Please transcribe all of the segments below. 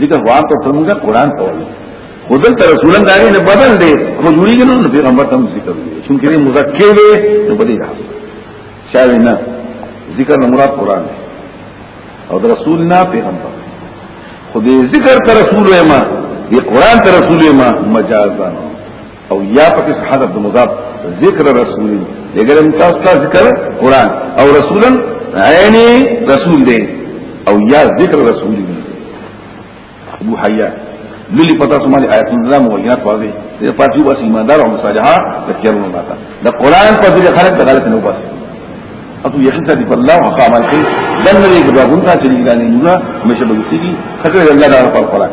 ذکر وان ته څنګه ده قران ته وایي خدل ته رسولان داغه نه بدل دی خو جوړی کنه نو پیغمبر ته ذکر دی چونکه یې مذکر دی نو بدی راځ شاوی نه ذکر نه مراد قران دی او د رسول نه پیغمبر خو دې ذکر ته رسول ما دې قران ته رسول ما مجازا او یا پکې حذف د مضاف ذکر رسول لګرم تاسو ته ذکر قران او رسولا عینی رسول دی او یا ذکر رسول دی ابو حیا للی پتا سمالی آیت الله موینات واضح دې پاتې واسي ایماندار او مصالحه تکرونه ماته د قران په دې خلک د غلط نه وباسي اته یقین سره په الله او قامل کې دنه دې ګډون ته چې ګانې نه مشه بلسي خکه الله تعالی په قران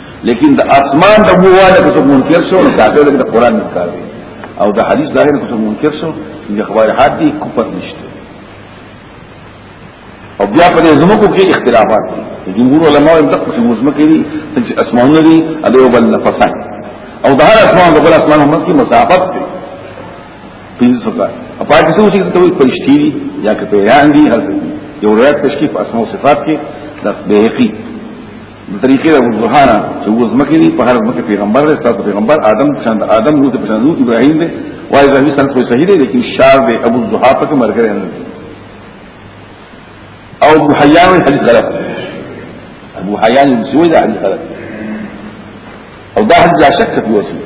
لیکن د اسمان د بواله کو څوک منکر شو نو کافر د قران انکار دی او د حدیث ظاهر کو څوک منکر شو د خبر حد دی کوپر نشته او بیا په دې زموږ کې اختلافات دي جمهور علما هم دغه څه مزمه کوي چې اسمانونه دي اده بل نفسان او د هر اسمان د بل اسمان هم کې مسافت دي پینځه سوګه په پاتې څه چې ته پرشتي دي یا که پیران دي هر یو روایت تشکیف اسماء صفات کې د بهقي د طریقې ابو زهانه چې وو زمکه دي په هر مکه پیغمبر دی ستاسو پیغمبر آدم شان آدم نو ته شان ابراهيم دی وای زهوی سره کوئی صحیح دی لیکن شار دی ابو زها په مرګ نه او ابو حیان حدیث غلط ابو حیان سوی دا حدیث غلط او دا حدیث لا شک فيه وسیله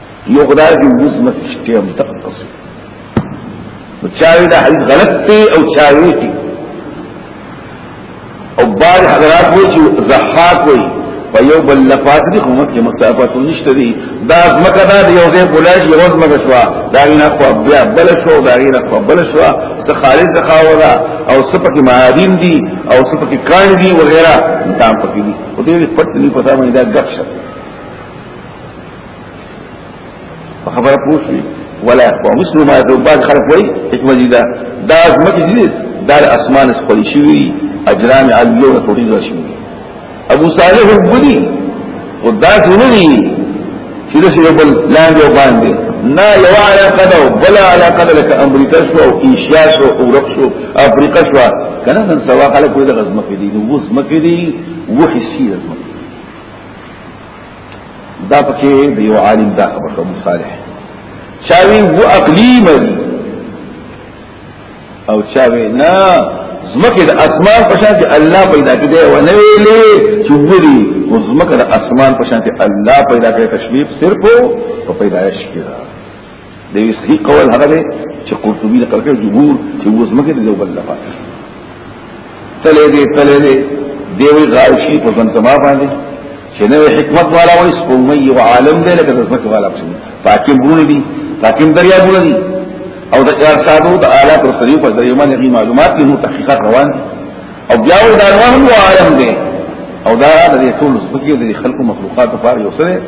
یو خدای دې اوس مکه شته هم تقص نو چاوي دا حدیث غلط دی او چاوي دی او بعض حضرات وایي چې زحاق وایي په یو بل لفاظ دي خو مکه مسافت نشته دي دا مکه دا یو ځای بولاش یو ځای مکه شو دا نه خو بیا بل شو دا نه خو بل شو څه خالص ځخاولا او څه پکې معادن دي او څه پکې کان دي وغیرہ دا پکې دي او دې پټ نه پتا مې دا غښه په خبره پوښتنه ولا يخفى مثل ما يقول بعض خلق وي حکمت دي دا دا ازمکه دي دا اسمان خپل شوی اجرام علیو نه ټوټي راشي ابو صالح البدی او دا څنګه دي چې د څه بل لاندې باندې نه یو علاقه ده بل علاقه ده لکه امریکا شو او ایشیا شو او اورپ شو افریقا شو کنه نن سوا خلک وي د غزمه کې دي نو غزمه کې دي وحسي غزمه دا پکې د یو عالم دا خبر کوم صالح چاوي و عقلی مری او چاوي نه زمکه د اسمان په شان چې الله پیدا کړي دی و نه ویلې چې ګوري او زمکه د اسمان په شان چې الله پیدا کړي تشبیه صرف په پیدایش کې د یو صحیح قول هغه دی چې قرطبي نقل کړي جمهور چې اوس مګر یو بل لپاره تلې دې تلې دې دیوی غاوشي په زمزمه باندې چې نو حکمت والا وایي سپومي او عالم دی لکه زمکه والا په پاکي برونه دي پاکي دریا برونه دي او د کار صاحبو د اعلی پر سری په ذریعہ باندې معلومات کې نو تحقیقات روان دي او بیا و دا روان عالم دی او دا د ټول زمکه د خلکو مخلوقات لپاره یو سره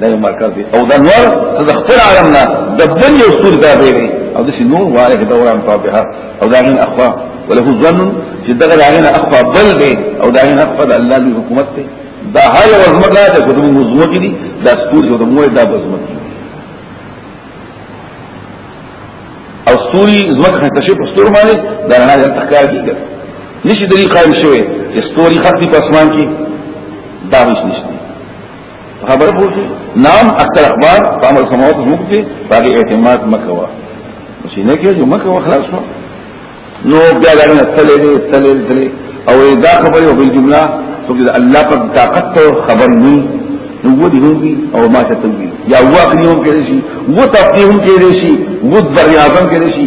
دا یو مرکز دی او دا نور څه د خپل عالم نه د بل یو سور دا دی او د نور وایي دا وران طابعه او دا غین اخوا وله ظن چې دا غین اخوا بل دی او دا غین اخوا د الله لوی حکومت دی دا هاي ورمګه د کوم مزمو کې دي دا سور یو د موه دا بزمت او سوري زمکه ته شي په ستور باندې دا نه د تخکار کیږي نشي دلی قائم شوی استوري خط په اسمان کې دا هیڅ نشته خبر پوچی نام اکثر اخبار پامر سماوات موږ دي باقي اعتماد مکوا چې نه کې جو مکوا خلاص شو نو بیا دا نه تلې دې تلې تلې او دا خبره یو بل جمله څو چې الله په طاقت ته خبر نه نو و دي هم او ما ته تنبيه یا واقعي هم کې شي و تفقيه هم کې شي و ذریعہ هم کې شي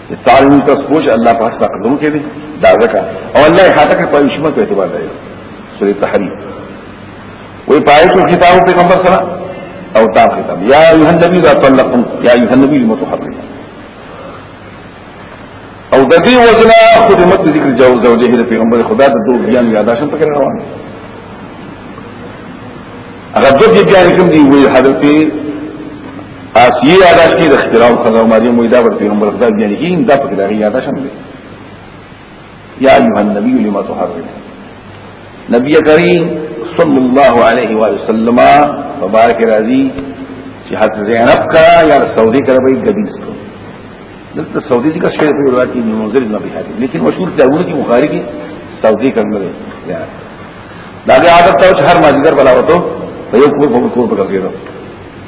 تعلیم ته سوچ الله په حساب کړو کې دي دا ځکه او الله یې خاطر په عشمه په اعتبار دی سورې تحریم وی پای کې خطاب پیغمبر سره او تا خطاب یا ایه النبی ذا طلقتم یا ایه النبی المتحرم او د دې وجنا خدمت ذکر جوز زوجه د پیغمبر خدا د دوه بیان یاداشن پکې روان دي هغه د دې بیان کوم دی وی حضرت آسیه یاداش کی د اختراو خدا او مریم وی دا پر پیغمبر خدا بیان کی دا پکې دا یاداش هم دی یا ایها النبی لما تحرم نبی کریم صلی الله علیه و وسلم مبارک راضی چې حضرت زینب کا یا سعودی کرا به غدیس کو دلته سعودی ذکر شوی په روایت کې منذر نبی حدیث لیکن مشهور داونه کې بخاری کې سعودی کرمه دی دا عادت ته هر ماجدر بلاوتو په یو کور په کور په کېدو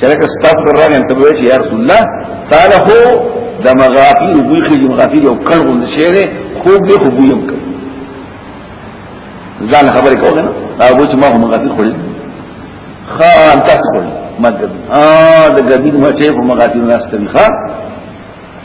چرکه ستاف پر راغی ته وایي چې یا رسول الله تعالی هو د مغافي بوی خې مغافي یو کړو نشه نه خوب دې خوب یم کړ ځان خبرې کوله نه هغه چې ما هم مغافي خوري خان تاسو خوري مګر ا د ګدین ما چې په مغافي ناس کوي ښا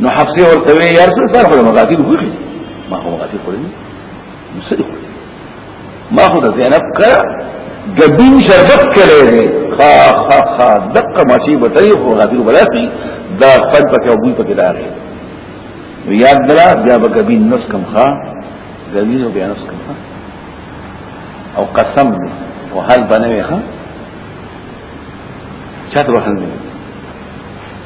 نو حفصه ورته وی یار څه سره خو مغاتی وګوري ما خو مغاتی خو نه مسری خو ما خو د زینب کړه ګبین شربت کړي دي خا خا خا دقه ماشي بتای خو غادي بلاسي دا خپل پکې ابوي پکې داري یاد درا بیا به ګبین نس کم خا ګبین بیا نس کم خا او قسم او حال بنوي خا چا ته وحل نه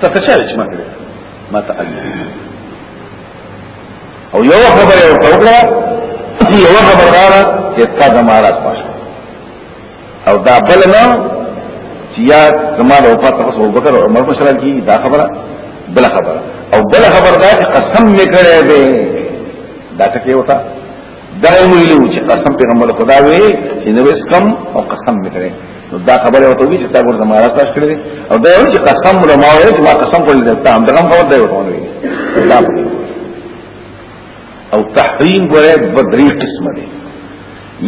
ته څه چالش ما کړې ما ته او یو خبره او توګه یو خبره غواړه چې تا د مارات پښه او دا بل نه چې یا زموږ او فاطمه او ابو بکر او عمر مشران کی دا خبره بل خبره او بل خبره دا قسم میکړې به دا ټکی وتا دا یې ویلو چې قسم پیغمبر خدا وی چې نو اسکم او قسم میکړي نو دا خبره وته وی چې تا ګور زماره تاسو کړی او دا یو چې قسم له ما وی چې ما قسم کول دي ته هم دا خبر دی وته وی دا او تحریم ګره بدری قسم دی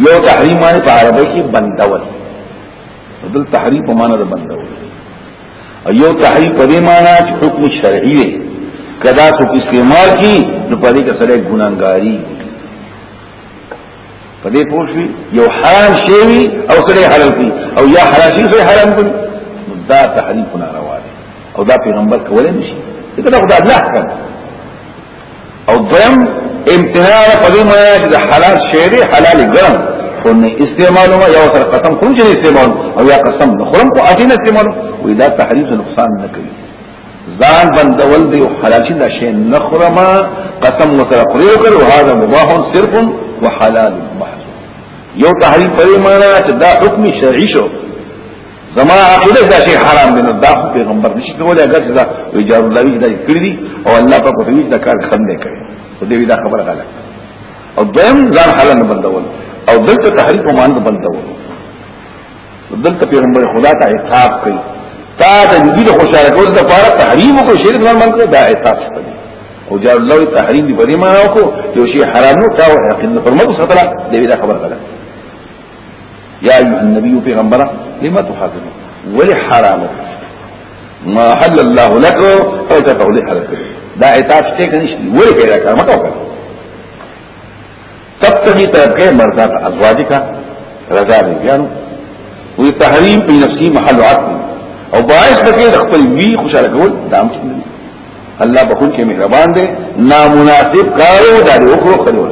یو تحریم باندې په عربی کې بندول دل تحریم په معنا د بندول ایو تحریم په دې معنی چې حکم شرعي دی کدا څوک استعمال کی نو په دې کې سره ګناګاری په دې پوښي یو حرام شی وي او سره حلال کی او یا حلال شی سره حرام کی دا تحریم نه روا دی او دا پیغمبر کولای نشي دا خدای الله حکم او دویم امتحان په دې معنی چې حلال شی دی حلال ګرم خو نه استعمالو ما یو تر قسم خو نه استعمال او یا قسم خورم کو اجي نه استعمال وی دا تحریف نقصان نه کوي ځان بندول دی حلال شي دا شی نه خورما قسم وتر خوري او هذا مباح صرف وحلال محض یو تحریف په دې معنی چې دا حکم شرعي شو زما عقیده دا شی حرام دی نو دا پیغمبر نشي کولای اگر چې دا ویجار الله وی دا کړی دی او الله په کومه دا کار خم نه کوي او دې دا خبره غلط او دویم ځان حالا نه بندول او دلته تحریک ومان نه بندول دلته پیغمبر خدا ته عتاب کوي تا د دې د خوشاله کول د پاره تحریم کو شرک نه من کړ دا عتاب شته او جار الله تحریم دی بری ما کو یو شی حرام نو تا او حق نه فرمو ستره دې دا خبره غلط یا ایو النبی پیغمبر لما تحرم ولی حرام ما حل الله لك او ته تولي حرام دا عتاب څه کنيش ولی پیدا کړم مکو کړ تب تبي ترکه مرضا ازواجک رضا دی بیانو وی تحریم په نفسي محل عقل او باعث بکې د خپل وی خوشاله کول دام چې الله بخون کې مهربان دی نامناسب کارو دا وکړو خلول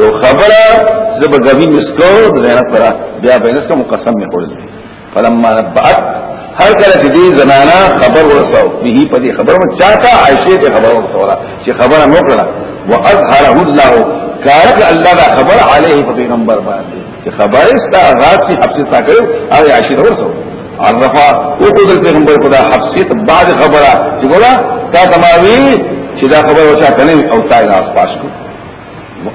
یو خبره زب غوی مسکو د نه پرا بیا به نس کوم قسم می خورل فلما نبعت هر کله چې دې زنانا خبر ورساو به په دې خبر مو چاته عائشه ته خبر ورسولا چې خبره مو کړه واظهره الله کارک الله دا خبر علیه په پیغمبر باندې چې خبر استا غاص کی حبس تا کړو او عائشه ورسو عرفا او کو د پیغمبر خدا حبس ته بعد خبره چې ګورا تا تماوی چې دا خبر وچا کنه او تا لاس پاش کو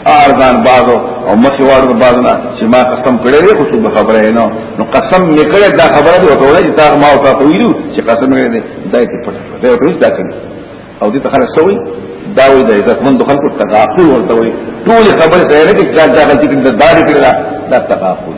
ارزان بازو او مخي وارد بازنا چې ما قسم کړی دی خو څه خبره نه نو قسم مې کړی دا خبره دی ورته وایي تا ما او تا ته ویلو چې قسم مې دی دا یې پټ دا روز دا کړی او دې ته خلک سوي دا وایي د عزت مند خلکو تغافل ورته وایي ټول خبره ته نه کې دا دا غلطي کړې دا دا کړې دا تغافل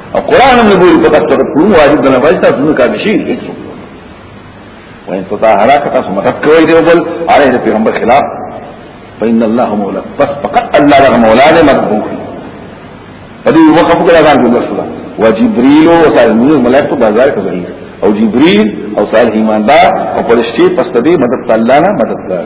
او قران هم نبوي په تاسو ته کوم واجب نه وایي تاسو نه کار شي هیڅ وان تطا هلاک تاسو مدد کوي دی بل علي د پیغمبر خلاف فإن الله مولا بس فقط الله له مولا نه مدد کوي په دې وقف کې راغان دي رسول او جبريل او صالح ملائکه بازار کې ځای او جبريل او صالح ایماندار او پرشتي پس دې مدد الله نه مدد کوي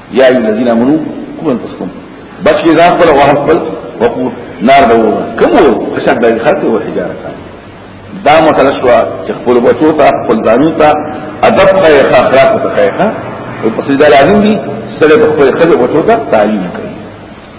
یا ایو الذین آمنو قو انفسکم بچ کی ځان پر وه خپل وقو نار دو کوم اشد د خلق او حجاره دا مسله شو چې خپل بچو ته خپل ځانو ته ادب خیر اخلاق ته خیر او په سجده لازم دي سره خپل خلق بچو ته تعلیم کوي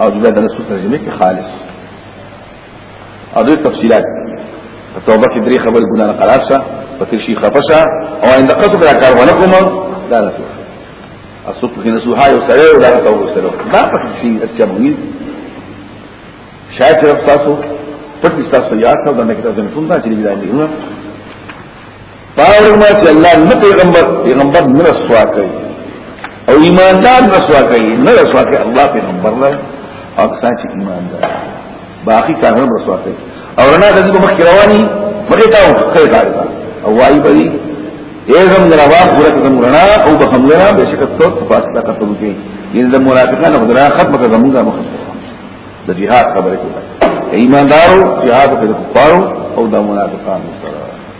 او دغه د نسو ترجمه کې خالص او د تفصيلات توبه کې درې خبر ګنا نه قرار شه په تیر شي خفشه او ان دقه څه کار ونه کوم دا نه اسوق کې نسو هاي او سره او دا توبه سره دا په شي اسجمونی شاید رب تاسو پټ تاسو یا سره د نکته زمتون دا چې دی نه پاور ما چې الله نه پیغمبر پیغمبر نه رسوا کوي او ایماندار رسوا کوي نه رسوا کوي الله پیغمبر له او کسان چې ایماندار باقی کارونه رسوا کوي او رنا د دې مخ رواني مګه تا خیر کار او وای بری ایزم جنابا پورا قسم رنا او بخم لنا بشکت تو فاصلہ قتل کی ان د منافقان خدرا ختم کا زمون کا مخصوص د جهاد خبره کوي ایماندارو جهاد په کفارو او د منافقانو سره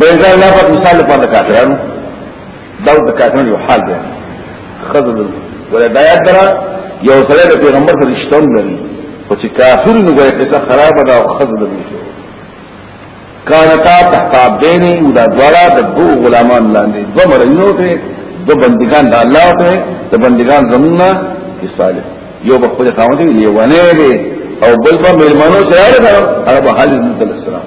بیزا الله په مثال په د کافرانو دا د کافرانو یو حال دی خذل ولا دایات درا یو سره د پیغمبر سره رشتہ لري او چې کافر نو ګویا قصه خراب ده او خذل دی کانتا تحت عبدین او دا دواړه د دو غلامان لاندې دو مرینو ته دو بندگان د الله ته د بندگان زمونه کې صالح یو په خپل قامت دی لیوانه دی او بل په مېلمانو سره راغله هغه حال نبی صلی الله علیه وسلم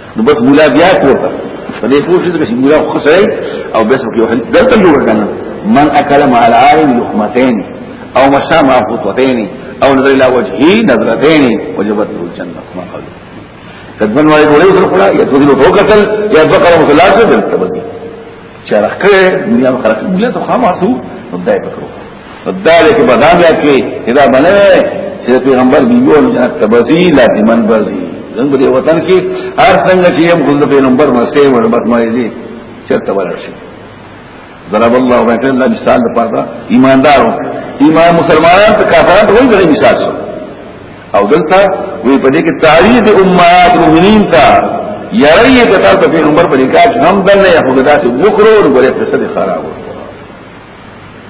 نو بس مولا بیا کوته په دې پوه شو چې مولا خو سره او بس کې وحل دلته جوړ کنه من اکل مع العالم لقمتين او مشى مع خطوتين او نظر الى وجهه نظرتين وجبت له الجنه ما قال کدن وای ډوړې سره خلا یا دوی له وکتل یا بقره متلاشه دلته چرخ کړي دنیا به خراب موږ ته خامہ سو خدای په کړو خدای دې بدان بیا کې اذا بنه چې پیغمبر دیو نو جنت تبذی لازمن برزي زنګ دې وطن کې هر څنګه چې هم خود پیغمبر مسته وربت ما دي چرته ورشي ضرب الله مثلا الله مثال لپاره ایماندارو ایمان مسلمانان ته کافرانو ته وایي مثال شو او دلته وی په دې کې تعریض امهات المؤمنین ته یری ته تاسو په عمر په نکاح هم دنه یو غدا ته وکړو نو ګره قصه دې خراب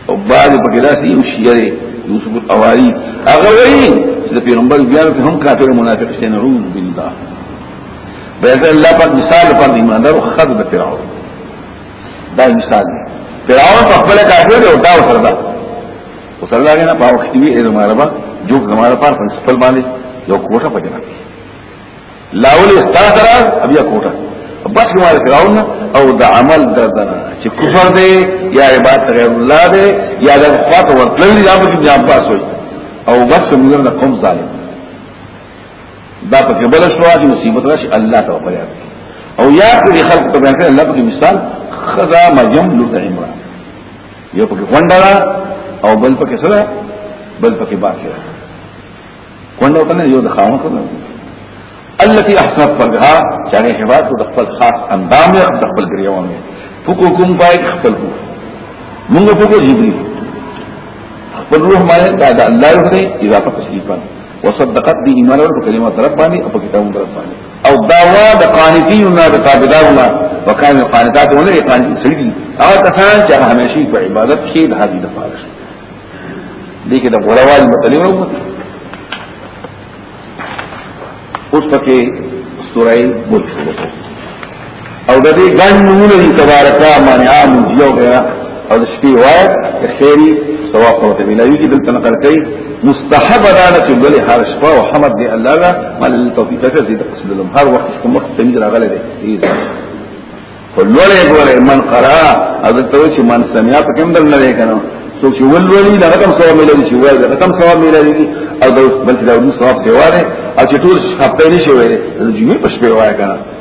او بعد په کې داسې یو شیری یوسف الاواری هغه وی چې په عمر بیا هم کافر منافق شته نعوذ بالله بیا الله په مثال پر ایماندار خد د فرعون دا مثال فرعون په خپل کافر دی او دا وسره وصلی الله علیه په وخت کې یې زماره با جو زماره پر خپل باندې یو کوټه پجنا لاول استاثرا بیا کوټه بس مال فرعون او د عمل دردنا چې کفر دی یا عبادت غیر الله دی یا د خواط ورتلل یا په کې عباس وي او بس موږ نه قوم ظالم دا په کې بل شو چې مصیبت راشي الله ته وپیا او یا دې خلق ته بیان کړي الله په مثال خدا مریم لوط عمران یو پکې غونډه ده او بل پکې سره بل پکې باقی ده غونډه کنه یو د خاون سره التي احسنت فرجها چاغه حفاظت د خپل خاص اندام یا د خپل ګریوان فکو کوم پای خپل کو موږ فکو جبري خپل روح معنی دا د الله روح دی اضافه تشریفا وصدقت به ایمان او کلمات رب باندې او کتاب رب باندې او دعوا د قانتین نه د تابعدار نه وکانه قانتات ونه قانت سړي او کسان چې همیشي په عبادت کې د حاجی د فارغ دي کې د غوړوال مطلب وو اوس پکې سورای ملک شروع او د دې ګڼ نمونه دي تبارکا مانعا منجیا او غیره او د شپې وای خیری ثواب ورته ملایي چې دلته نقل کوي مستحب ده چې بل هر شپه او حمد دی الله لا مل توفیق ته دې قصد لهم هر وخت کوم وخت تمیز راغله دي فلوله ګوره من قرا اذن ته چې من سمع په کوم دل نه کنه څوک چې ولولي دا کوم ثواب ملایي چې وای دا کوم ثواب ملایي او بلکې دا نو ثواب دی واره او چې ټول هفته نشي وای د جمعې په شپه وای کنه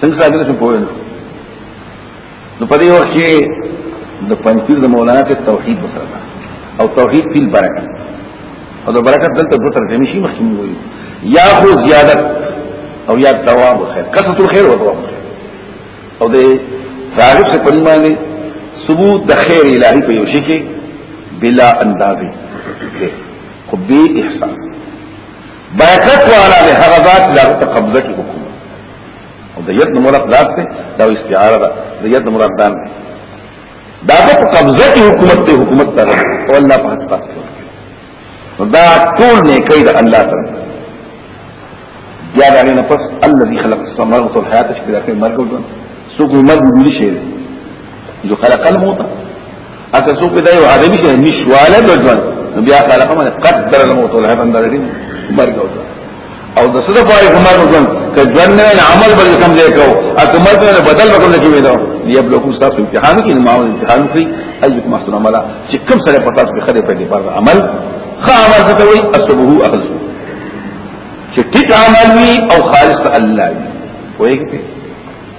څنګه څنګه څه پوهه نه نو په دې وخت کې د پنځیر د مولانا ته توحید وسره او توحید فی البرکت او د برکت دلته دوه ترجمه شي مخکې وي یا خو زیادت او یا دوام الخير کثرت الخير او دوام الخير او د تعریف سے پرمانه ثبوت د خیر الهی په یو شي کې بلا اندازې خو به احساس برکت والا له هغه ذات لا تقبضه کې او د ید مراد ذات ته دا استعاره ده د ید مراد دان دا په قبضه کې حکومت ته حکومت ته او الله په حساب دا ټول نه کوي د الله سره بیا دا نه پس الذي خلق السماوات والحياه چې دا کوي مرګ وځي سوق مرګ دي شي جو خلق الموت اته څوک دا یو عربي شي نشواله د ژوند بیا خلق من قدر الموت والحفن درګي مرګ او او د صدف علی عمر ژوند ک ژوند نه عمل بل کم دی کو اکمل نه بدل وکم نه کیوي دا یبلوکم تاسو امتحان کې ما امتحان کې ايکم احسن عملا چې کوم سره پتا په خره په دې پر عمل خا عمل ته وي اسبه اهل چې ټیک عمل وي او خالص الله وي وایي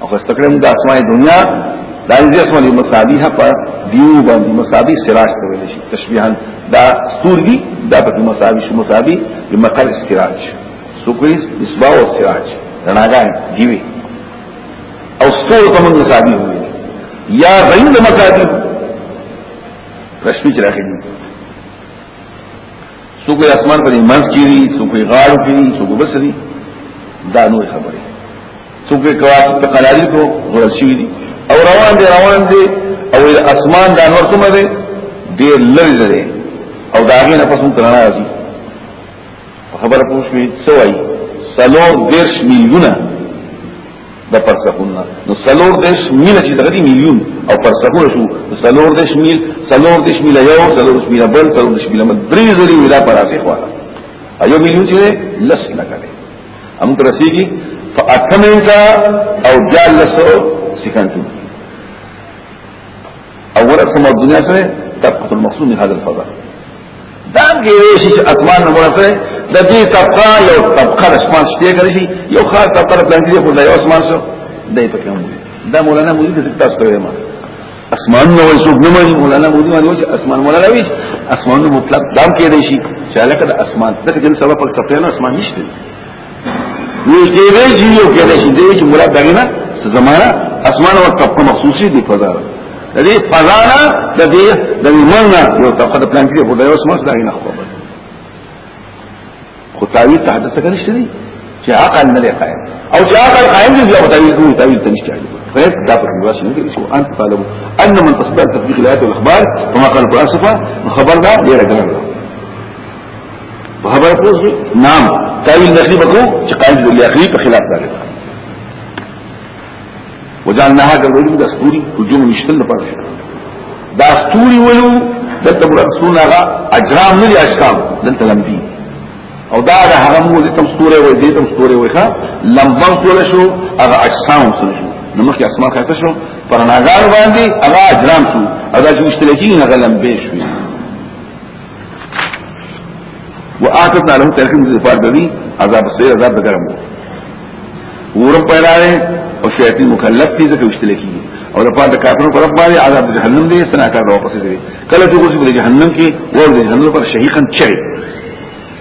او خستکړه موږ اسماء دنیا دا دې اسماء دي مصابيح په دیو باندې مصابيح سراج ته ویل شي تشبيها دا ستور دي دا په مصابيح شو مصابيح بمقر السراج سوکوي اسباع او سراج رڼاګان دیوي او ستور ته موږ مصابيح وي یا غیر مصابيح رشمی چراغ دي څوک یې اسمان په منځ کې دي څوک یې غاړو کې دي څوک بس دي دا نو خبره څوک یې کواکب په قلالي کو غرل شي دي او روان دي روان دي او اسمان د انور کومه دي ډېر لږ دي او دا غي نه پسون تر راځي خبره پوښتنه سوي سلو دیرش میلیونه د پرسخونه نو سلور دیش میل چې دغه دی میلیون او پرسخونه شو سلور دیش میل سلور دیش میل یو سلور دیش میل بل سلور دیش میل درې زری ویلا پر اسې خو ایو میلیون چې لس لګا دی هم تر رسیدي فاکمنتا او جال لسو سکانتو اولا سمو الدنيا سره طبقه المقصود من هذا الفضل دام کې ویشي چې اتمان نه مراد سره د دې طبقه یو طبقه د اسمان شته کړی شي یو خاص طبقه د پلانګي خو د یو اسمان سره دای په کوم دا مولانا مولوی د تاسو ته ما اسمان نو وایي څوک نه مانی مولانا مولوی مانی وایي اسمان مولانا وایي اسمان مطلق دام کې دی شي چې علاقه د اسمان ځکه چې سبب په سپېنه اسمان نشته نو دې وی چې یو کې نشي دې چې مراد دغه نه زمانہ اسمان او طبقه مخصوصي دي فضا د دې فضا نه د دې د مننه یو طبقه د پلان کې په دایو اسمان دا نه خو به خو تعویل ته حدث کنه شری چې عقل نه قائم او چې عقل قائم دي یو تعویل کوي تعویل ته نشته فهمت دا په رواس نه دي شو انت طالب ان من تصدق تطبيق الايات والاخبار وما قال القران صفه خبرنا غير كلام په خبر پوسی نام تاویل نخلی بکو چې قائد ذل اخری په خلاف دار وجعلناها كالرجم دا ستوري رجوم نشتل لپاره شو دا ستوري ولو دلته مراد ستوري هغه اجرام نه دي اجسام دلته لم دي او دا د هغه مو دې تم ستوري وي دې تم ستوري وي ښا لم بنقول شو هغه اجسام سره شو نو مخکې اسمان خاطر شو پر ناګار باندې هغه اجرام شو او دا چې مشتلکین هغه لم به شو وآتتنا له ترخیم ذی فار دوی عذاب سیر عذاب دگرم ورم پیدا رہے او شیطین مکلف تی زکر اشتلے کی او لپاره د کافرو پر رب باندې عذاب جهنم دی سنا کار واپس دی کله چې ورسې په جهنم کې ور دي جهنم پر شهيقا چي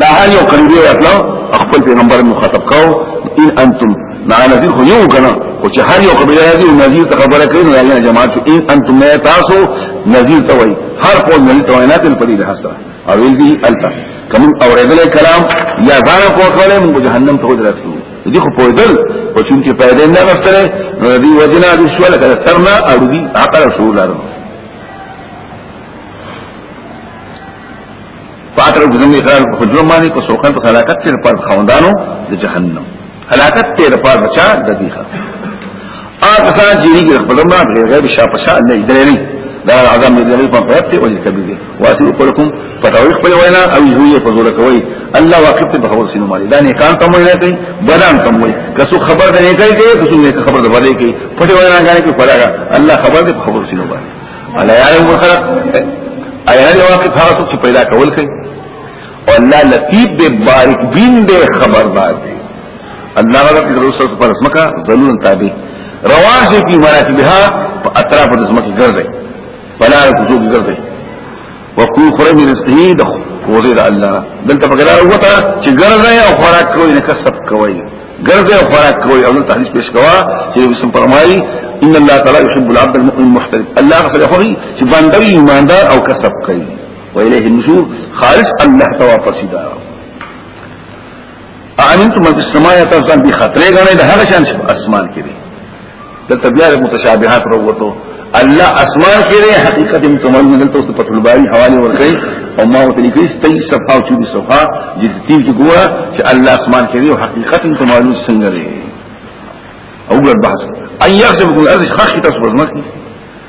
دا هر یو قریبی اتلو خپل پیغمبر مخاطب کو ان انتم نا نذیر خو یو کنه او چې هر یو قبیله راځي او نذیر ته خبره کوي نو هغه جماعت ان انتم نه تاسو نذیر ته وای هر قوم نذیر ته وای نه تل پدې حسره او دې التا کوم اوریدل کلام یا ځان کو کولې موږ جهنم ته ودرسو دي خو پویدل او چې چې پیدا نه غستره نو دې وجنا دې شو لکه سرنا او دې عقل شو لارو فاتر زم اقرار په حجره باندې کو سوکان په هلاکت تیر پر خوندانو د جهنم هلاکت تیر پر بچا د دې ښه هغه ځان چې یې خپل ما غیر غیر شاپ شا الله درې دا عظم دې په پرت او دې کبي واسي کوم په توي خپل وینا او یې په زور کوي الله واقف ته خبر سينو مالي دا نه کان تم وینا کوي بدان تم وي کسو خبر نه کوي کسو نه خبر ده ولې کوي په وینا غانې کې پراګه الله خبر دې خبر سينو مالي انا یعلم من خلق اینا دی واقف هغه څه پیدا کول کوي او الله لطیف دې بارک بین دې خبردار دی الله رب دې رسول پر اسمکا ذلول تابع رواج کی مراتب بها په اطراف د اسمکه ګرځي فلا تزوج ګرځي وقو خرج من رزقه د خوزه د الله دلته په ګرځي وته چې ګرځي او خوراک کوي نه کسب کوي ګرځي او خوراک کوي او دلته حدیث پیش کوا چې بسم فرمایي ان الله تعالی يحب العبد المؤمن المحترف الله غفر خوي چې باندې ایماندار او کسب کوي وإليه النشور خالص الله توافس دا امنتم من السماء تفضل بخطره غنه ده هغه شان اسمان کې دلته بیا متشابهات وروته الله اسمان کې دی حقیقت هم تمام نه دلته په فتح الباری حواله ورکړي او ما ته لیکي ستې صفه او چوبي صفه د تیم کې ګوره چې الله اسمان کې دی او حقیقت هم تمام نه څنګه دی او ګر بحث ان يغضب كل ارض خاخ تاسو ورمخ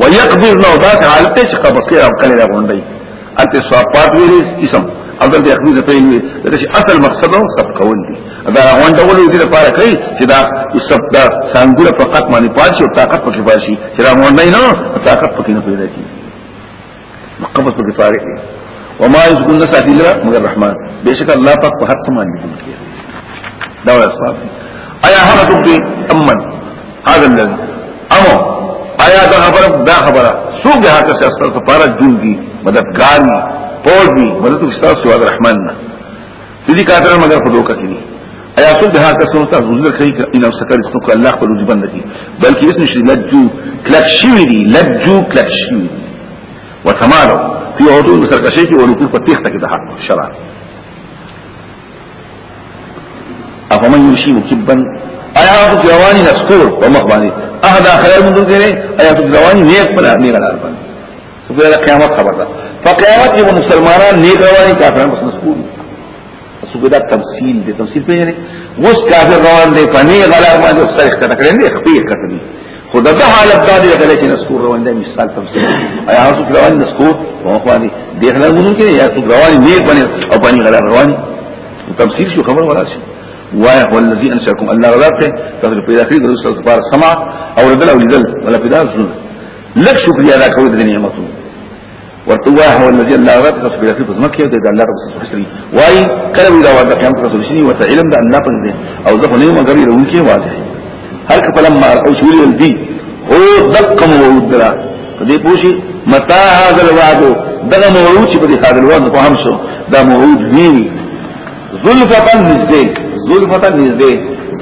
ويقبض نو دا حالت چې قبض کې او کله غونډي البته صفات ویل اسم اصل دې خپل په وی دا چې اصل مقصد نو سب کول دي دا غونډه ولې دې لپاره کوي چې دا سب دا څنګه فقط باندې پاتې او طاقت پکې پاتې چې دا غونډه نه طاقت پکې نه پیدا کیږي قبض په طارق دی وما يسكن نساتي لرا مگر رحمان بشک الله پاک په هر څه باندې حکم کوي دا ولا اسباب ایا هغه څوک دی امن هذا الذي امو ایا دا خبره دا خبره څوک هغه کس چې ستاسو لپاره جون دي مددګار دي پوج دي مدد تاسو سوا رحمان نه دي کافرانو مگر په دوکه کې دي ایا څوک د هغه کسانو ته عذر کوي چې ان سکر څوک الله خپل دې بند دي بلکې اسم شي لجو کلک شوی دي لجو کلک شوی وتمالو فی عدول سرکشی کې ورکو په تخته کې د حق شرع افمن یمشي مکبا ایا هغه جوانی نسکور په مخ باندې احد اخر من دې ایا هغه جوانی نیک پر نه غلار باندې دغه قیامت خبر ده په قیامت کې مسلمانان نه رواني کافران بس مسؤل څوګه دا تفصیل دي تفصیل په یعنی اوس کافر روان دي پني غلا ما د سره کټ کړي نه خپل کټني خدا د حالت دا دي غلا چې نسکور روان دي مثال تفصیل ایا څوک روان نسکور او خو دي دغلا مونږ کې یا څوک روان نه پني او پني غلا روان تفصیل شو خبر ولا شي وای هو الذي انشاكم الله غلط ته تاسو پیدا کړی د رسول الله سمع او ردل او لیدل ولا پیدا شنو لک شکریہ ادا کوي د نعمتو ورته واه هو الذي الله رب تاسو بیا په زمکه د الله رب تاسو خسري وای کله وی دا ورته قیامت رسول شي ورته علم د الله په دې او زه نه مګر یو کې واضح هر کله ما او شول دی هو دقم ودرا دې پوشي متا هذا الوعد دغه موعود چې په دې هذا الوعد په هم شو دا موعود وی ذلفتا نزدې ذلفتا نزدې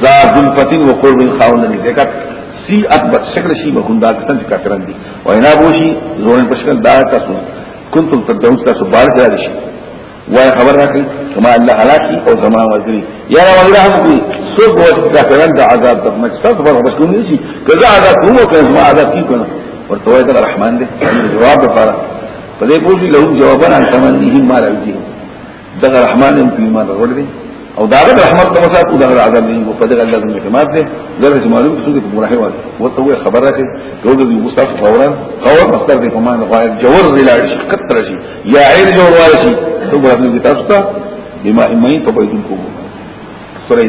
ذا ذلفتين وقرب خاون نزدې سی اکبر شکل شی به دا کتن چې کافران دي او نه بوشي زورن په شکل دا تاسو کنتم تدعون تاسو بار کړی شي وای خبر راکړي کما الله هلاکی او زما وزري یا را وزرا هم کوي سو بوت کافران د عذاب د مقصد پر بشکون نشي کزا عذاب کوم او کزما عذاب کی کنه ورته وای د رحمان دې جواب لپاره په دې پوښي له جوابنا تمنهم ما راځي دغه رحمان هم ایمان راوړ دی او داغه رحمت ته مسات او دغه عذاب دی په دغه لازم اعتماد دی زره چې معلوم څه دې ګمراهي وایي وته وي خبره کې ټول دې مصطف فورا قوم مستر دې کومه نه غواړي جوور ضلع شي کتر شي یا عین جوور وایي شي ته ګورې دې تاسو ته بما ایمای په پیدون کوو سره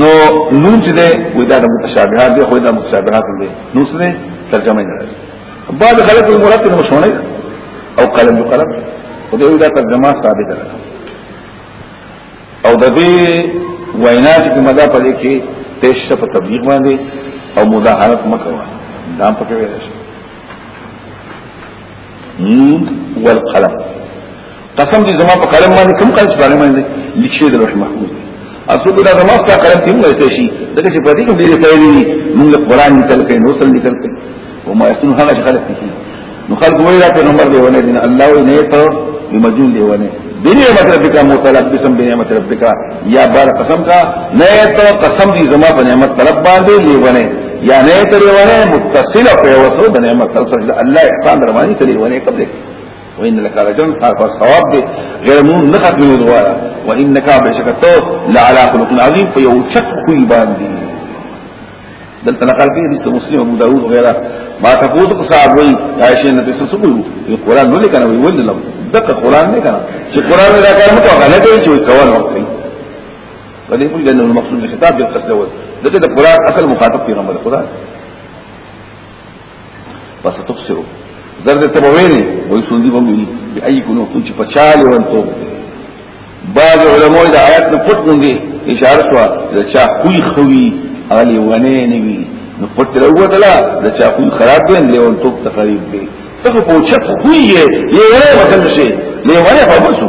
نو نون چې ده وې دا د متشابهات دی خو دا متشابهات دی نو څه ده ترجمه نه راځي بعد خلک مراد نه مشونه او قلم یو قلم خو دې دا ترجمه ثابت ده او د دې وینا چې کومه ده په دې کې پیش په تبلیغ باندې او مداهرت مکوه دا په کې ویل شي نون والقلم قسم دې زما په قلم باندې کوم قلم باندې باندې لیکشه د لوح محفوظ اصل دا زما په قلم کې موږ څه شي دا چې په دې کې ډېر فائدې دي موږ قرآن لیکل کوي نو سره لیکل کوي او ما یسن هغه خلک دي نو خلک وایي دا پیغمبر دی ونه دي الله نه ته بمجنون دی ونه بنعمت ربک متلبسا بنعمت ربک یا بار قسم کا نئے تو قسم دی زما په نعمت طرف باندې لیونه یا نئے ته لیونه متصل په وسو د نعمت طرف سره الله احسان درمانی ته لیونه قبل وان لك رجل صاحب ثواب دی غیر مون نه ختمې دوایا وانك بشکته لعلى خلق عظیم په یو چک کوی باندې دلته نقل کوي حدیث مسلم ابو داود وغيرها ما تفوت کو صاحب وی عائشہ نبی صلی الله علیه وسلم قرآن نه لیکنه وی ول لم دغه قرآن نه کنه چې قرآن دا کار مو غلط دی چې کول وکړي په دې پوری جنو مقصود خطاب د قصد ول دغه د قرآن اصل مخاطب پیغمبر خدا پس تبصرو زرد تبوینی وی سندی بمینی بی ای کنو کنچ پچالی وانتو بعض علماء دا آیات نه پټ مونږ اشاره شو دا چا خوی خوی اغلی ونه نیوی نو پټ لوتلا دا چا خوی خراب دی لیون توپ تقریب دی ته په چت خوی یې یې ونه وکړ شي لیونه په مسو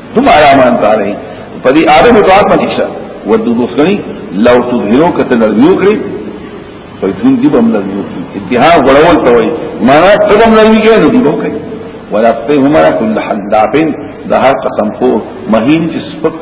هم آرامان تعالی په دې آدم او طاعت باندې شه ودو دوسنی لو تظهرو کته نرمیو کړی په دین دی بم نرمیو کړی اتحاد غړول ته وای معنا ته بم نرمی کړی نو دی بم کړی ولا په همرا کل حدابن د هر قسم خو مهین چې سپک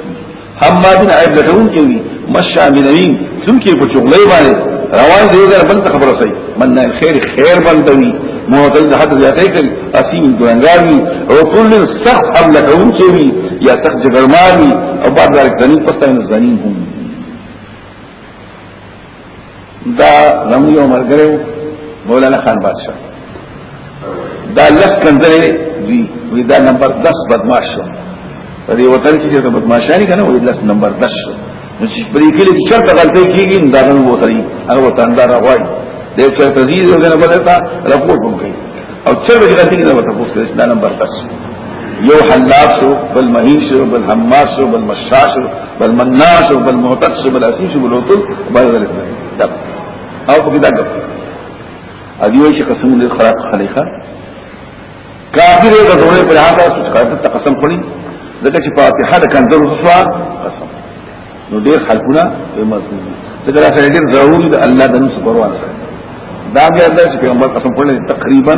هم ما دین عیب لټون کوي مشا منین څوکې په چغلې باندې روان دی غیر بل خبره سي من نه خیر خیر بندوي معتز حد زیاتې کوي اسیم ګرنګار وي او کل سخت حمله کوونکی وي یا سخت جګړمار وي او بعد ذلک ځنی پسته نه ځنی هم دا زموږ یو ملګری مولانا خان بادشاہ دا لس کنځلې وی وی دا نمبر 10 بدمعاش شو په دې وطن کې چې بدمعاشانی کنه وی لس نمبر 10 شو نو چې په دې کلی کې چرته غلطي کیږي نو دا نو وځي هغه وته اندار غواړي د چرته دې زو کنه بل تا رپورټ هم کوي او چرته غلطي نه وته پوښتې چې دا نمبر تاس یو حلاف شو بل مهین شو بل حماس شو بل مشاش شو بل مناش شو بل معتد شو بل اسیش شو بل وتل بل ذلك دا او په کې دا ګپ ادیوي چې قسم دې خراب خلیخه کافر یې د دوه په لحاظ سره چې کافر ته قسم خوري ځکه چې فاتحه د کنځرو څخه قسم نو ډېر خلقونه په مضمون دي دا سره ډېر ضروري د الله د نوم سره ورسره دا بیا د پیغمبر قسم خوري تقریبا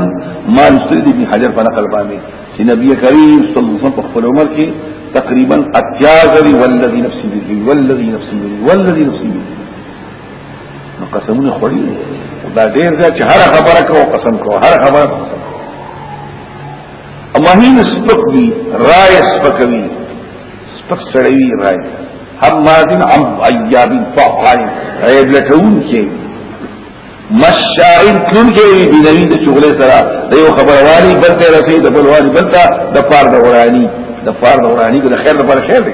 ما مستند ابن حجر په نقل باندې چې نبی کریم صلی الله علیه وسلم په خپل عمر کې تقریبا اتیاز والذي نفسي به والذي نفسي به والذي نفسي به نو قسمونه خوري دا ډیر ځکه چې هر خبره کوو قسم کوو هر خبره قسم کوو امهین سپک دی رائے سپکوی سپک سړی رائے هر مادن عم ایابین فعال عیب لټون کې مشاعر کون کې بنوی د چغلې سره د یو خبروالي بلته رسید بلوالي بلته د پار د ورانی د پار د ورانی د خیر د پر خیر دی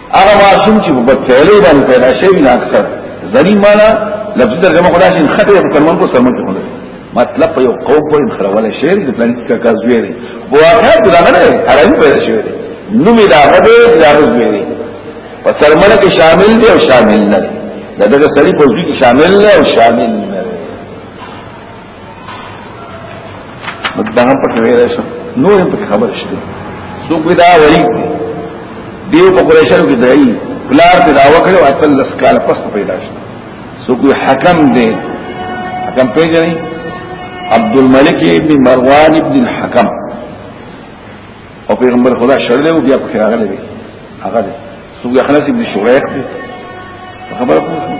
هغه ماشوم چې په بدفعلو باندې پیدا شوی نه اکثر ځنی مالا لفظ ترجمه خدا شي خطه په کلمه کو سمون کې خدا مطلب په یو قوم پورې خرواله شعر د پلان کې کاز ویری واقعا دا نه دی عربي پیدا شوی دی نو می دا غده دا روز ویری په سرمنه کې شامل دی او شامل نه دی دا دغه سړي په ځکه شامل نه او شامل نه دا هم پکې ویل شو نو هم پکې خبر شته سو کوي دا وایي دیو په قریشانو کې دی پلار ته دا وکړو اتل لس کال پس پیدا شو سو کوي حکم دی حکم پیژني عبد الملک ابن مروان ابن الحكم او پیغمبر خدا شړلې او بیا پکې راغلې وي هغه دی سو کوي خلاص ابن شریح دی خبره کوم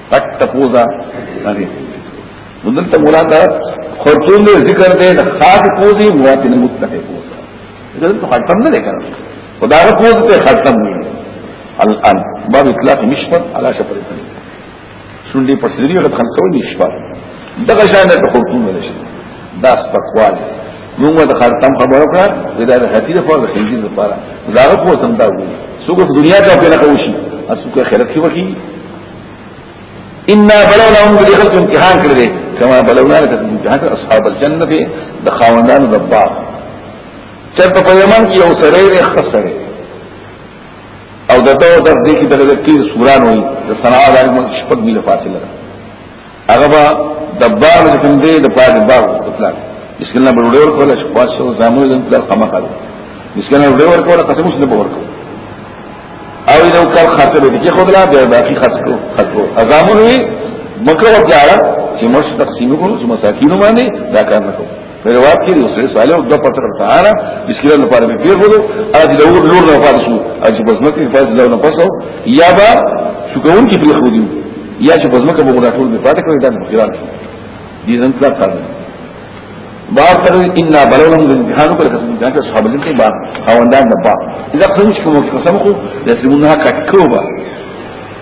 پټ تپوزا هغه دلته مراد خرطوم دی ذکر دی د خاص پوزي مراد نه متقه پوزا دلته خرطوم نه ذکر خدا غو پوز ته خرطوم دی الان باب اطلاق نشفت على شفر الفنی شونډي په سری غت خلصو نشفت دغه شان ته خرطوم نه شي دا سپکوال موږ د خرطوم خبرو کړه دا د حتی په فوز خنجر لپاره دا غو پوز هم دا وي څوک دنیا ته په لکه وشي اسو کې خیرت کې وکی ان بلونهم دې خلک امتحان کړی دی کما بلونا لك امتحان اصحاب الجنه دې د خاوندانو د باغ چرته په یمن کې یو سره یې خسره او دته د دې کې دغه کې سوران وي د صنعا د شپږ میله فاصله ده هغه با د باغ د کوم دی د پاره باغ د پلان مسکین له ډوډۍ ورکول شي خاص شو زامو د پلان قما کړو مسکین له ډوډۍ ورکول قسم اوس نه ورکو او یو کار خاطر دې کې خدلا به باقي خاطر خاطر ازامو وی مکه وځه چې مش تقسیم کو چې مساکینو باندې دا کار نه کوو روایت کې یو سره صالح د پتر تعالی بسکره نه پاره پیغ ودو اج د اور لور نه پاره شو اج بس نه کې فاز لور نه پسو یا با شو کوم کې پیغ ودو یا چې بس مکه به موږ ټول به پاتې کړی دا خیران شو دې نن کلا څارل بار تر ان بلولم د امتحان پر قسم دا چې صحابه دې با او اندان نه با اذا قسم چې کوم قسم خو لازم نه کا کوبه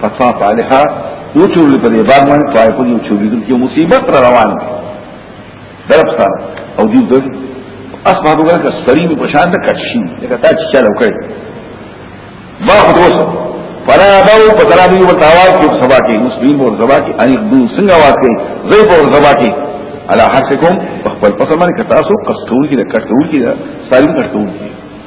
فتوا فالحا او چورل په دې بار باندې پای په یو چورل کې مصیبت را روان دي درب سره او دې د اسما دغه کا سرین په شان د کټشین دغه تا چې چلو کړي ما خو دوسه فلا دو پترا دی و تاواز کی سبا کی مسلمین بور سبا کی ان دو سنگ آواز کی زی بور سبا کی علا حرسکم بخبر پسر مانی کتاسو قصدون کی دا کٹکون کی دا ساریم کٹکون کی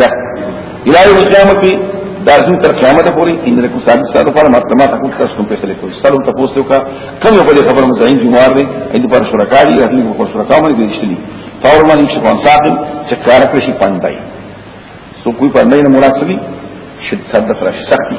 لا الى يوم القيامه دا ځو تر قیامت پورې ان له کوم ثابت ستاسو لپاره مرتبه تاسو تاسو کوم فیصله کوي ستاسو ته پوښتنه وکړه کوم یو بل خبر مزاین جمهور دی اې د پر شرکا دي هغه په شرکا باندې دېشتلي فور باندې چې کوم ساقل چې کار کوي شي پاندای سو کوئی پاندای نه مراد سړي شد صدق راشي سختي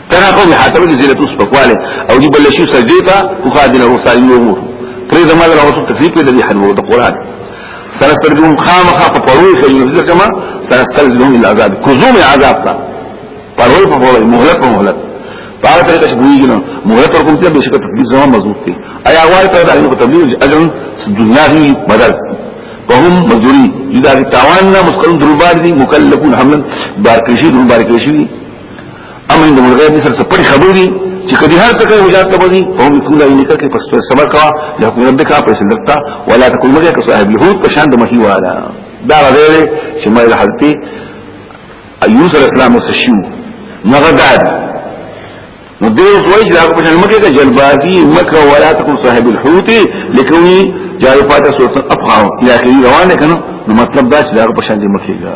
ترا خو به حاتم دې زیرت اوس پکواله او دې بل شي سجدي ته خو خادنه هو سالي وو پرې زما له اوس تکلیف دې دې حلو د قران سره سره دې خامخه په پروي کې نو ځکه ما سره سره دې له عذاب کوزوم عذاب تا پروي په پروي مهلت په مهلت پاره طریقه چې ګویږي نو مهلت ورکوم چې به شکه تکلیف زما مضبوط دي ایا وای ته دا په تبلیغ اجر دنیا هی بدل وهم مزدوری جدا کی تاوان نه مسکن دربار دي مکلفون حمل بارکشی دربار کشی اما عند الغيب مثل سپړي خبر دي چې کدي هر څه کوي حجات تبدي فهم كل ان کړي پس پر صبر کا له حکم ربک په سندتا ولا تكن مګه که صاحب له په شان د مخي والا دا غیر چې ما د حضرت ايوب السلام وسشو مغداد نو دیو سوئی چې هغه په شان مګه د جلبازي مکه ولا تكن صاحب الحوت لکوني جارو پاته سورت افغان الى اخره روانه کنه نو مطلب دا چې هغه په شان دي مخيګه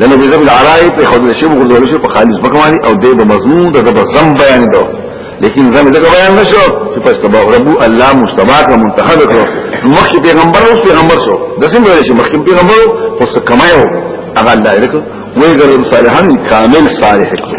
د نبی زم العرائی په خود شی وګرځول شو په خالص بکمانی او د به مضمون د به زم بیان دو لیکن زم دغه بیان نشو چې پس تبا رب الله مستباق منتخب کړو مخکې پیغمبر او پیغمبر شو د سیم ویل شي مخکې پیغمبر او څه کمایو هغه الله دې کو وی ګرم صالحان کامل صالح کړو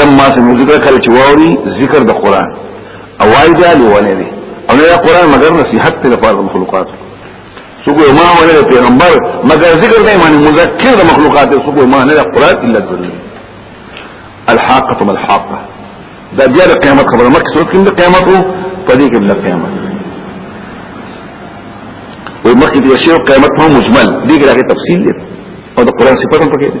لما سمع ذکر کله چې ووري ذکر د قران او وای دا لونه دي او نه قران مگر نصيحت ته لپاره مخلوقات سوق ما ولا پیغمبر مگر ذکر نه معنی مذکر د مخلوقات سوق ما نه قران الا ذل الحاقه ما الحاقه دا بیا د قیامت خبره مکه سورۃ کې د قیامت او پدې کې د قیامت وي مخکې د شی قیامت هم مجمل دي کې راغی تفصیل دی او د قران صفاتم پکې دي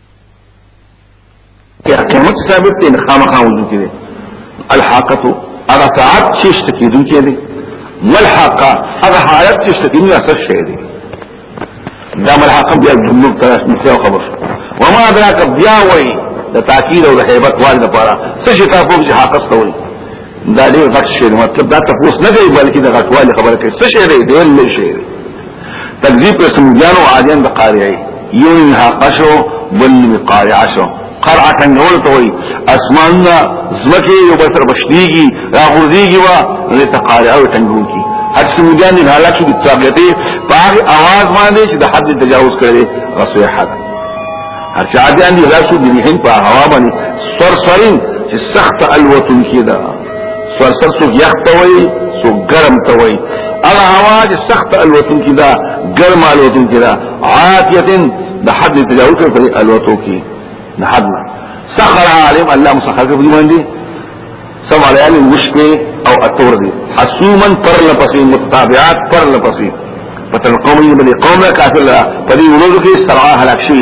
یا قیمت ثابت دی خامخا وضو کې دی الحاقه هغه ساعت چې شتکې دن کې دی ملحقه هغه حالت چې شتکې نه څه شي دی دا ملحقه بیا جمله تر مخه خبر وما ذاك بیا وای د تاکید او د هیبت وال لپاره څه شي تاسو چې حاقص ته وای دا دې غټ شي مطلب دا تاسو نه دی بلکې د غټوالي خبره کوي څه شي دی ډېر لوی شي تکذیب پر سمودیان او عادیان د قارعی یو نه حقشو بل نه قارعه شو قرع کنګول ته وي اسمان نه زمکه یو بل سره بشديږي را غورځيږي وا نه ته قارعه او ټنګون کی هر سمودیان نه حالات شو د طاقته پاغ आवाज باندې چې د حد تجاوز کړي رسوي حد هر چا دي ان رسو د هند په هوا باندې سر سرین چې سخت الوتن کیدا سرسر څوک یخ ته وایي څوک ګرم ته وایي هغه هوا چې سخت الوتون کې ده ګرم الوتون کې ده عاتیتن د حد نه تجاوز کوي په الوتو کې نه حد نه سخر عالم الله مسخر کوي باندې سم علیان مشکه او اتور دي حسومن پر لپسې متابعات پر لپسې پتن قومي بني قوم کافر په دې ورځو کې سرعه هلاک شي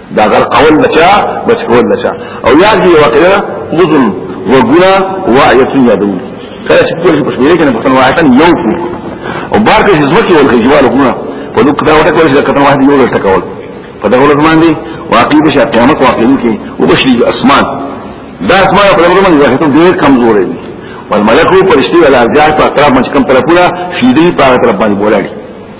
دا غر قول نشا بچ کول نشا او یاد دی واقعا غزن وګنا وعیتن یادون کله چې کوم څه پښې کنه په تن وعیتن یو کو او بار کې ځمکه ولکې جوال وګنا په نو کدا وټه کول چې کتن واحد یو ورته کول په دغه ورځ باندې واقع به شي قیامت واقع کې وبشي اسمان دا اسمان په دغه باندې راځي ډېر کمزور دی والملکو پرشتي ولا ځای په اقرب مچ کم طرفونه شیدې په اقرب باندې بولاړي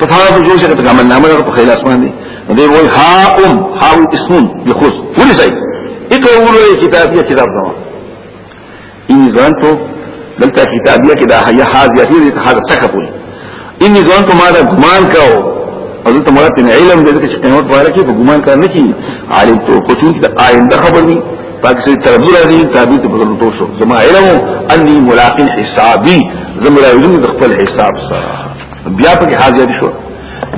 په خاص جوړ شي ته عمل نامه په خیال اسمان دی دی وای ها ام ها اسمون بخص ولې ځای اقرأوا له کتابیه کتاب نو ان ځانته دلته کتابیه کې دا هيا حاضر یې ته حاضر څخه بول ان ځانته ما دا ګمان کاو او دلته مراد نه علم دې چې قیامت واره کې په ګمان کار نه کی عالم تو خو چې آینده خبر نه پاکستان تربور راځي تعبیر ته بدل تو شو زما علم اني ملاقات حسابي زمرا علم د خپل حساب سره بیا په حاضر شو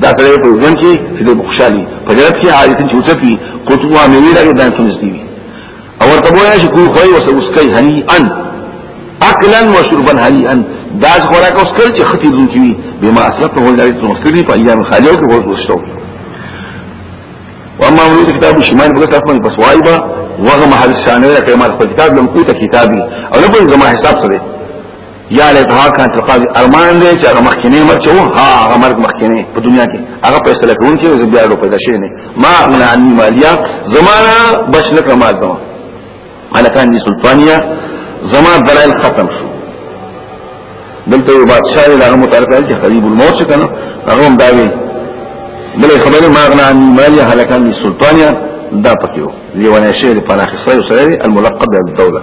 دا سره په ځن کې چې د خوشحالي په جنت کې حاضر چې اوچتي قطوا مې ویل دا ته نږدې وي او ورته وایي چې کوی خوي وسه اسکي هني ان اكلا وشربا هني ان دا خوراک اوس کړ چې ختی دن کې بما اسلف هو لري ته مخکري په ایام خالیو کې ورته وشتو واما ولید کتاب شمال بغت اسمن بس وایبا وغه محل شانه لکه ما خپل کتاب لم کوته کتابي او نه په زما حساب سره یا له دعا کان تلقاضي ارمان دې چې هغه مخکنی مرچ وو ها هغه مرګ مخکنی په دنیا کې هغه پیسې لکون کې زه بیا له پیدا شي نه ما اغنا عني مالیا زمانہ بچ نه کما زما ملکان دي سلطانیا زما دلایل ختم شو دلته یو بادشاہ دی هغه متعلق دی قریب الموت څخه نو هغه هم داوی بلې خبره ما اغنا عني مالیا هلکان دي سلطانیا دا پکې و لیوانه شعر په اخر سره الملقب بالدوله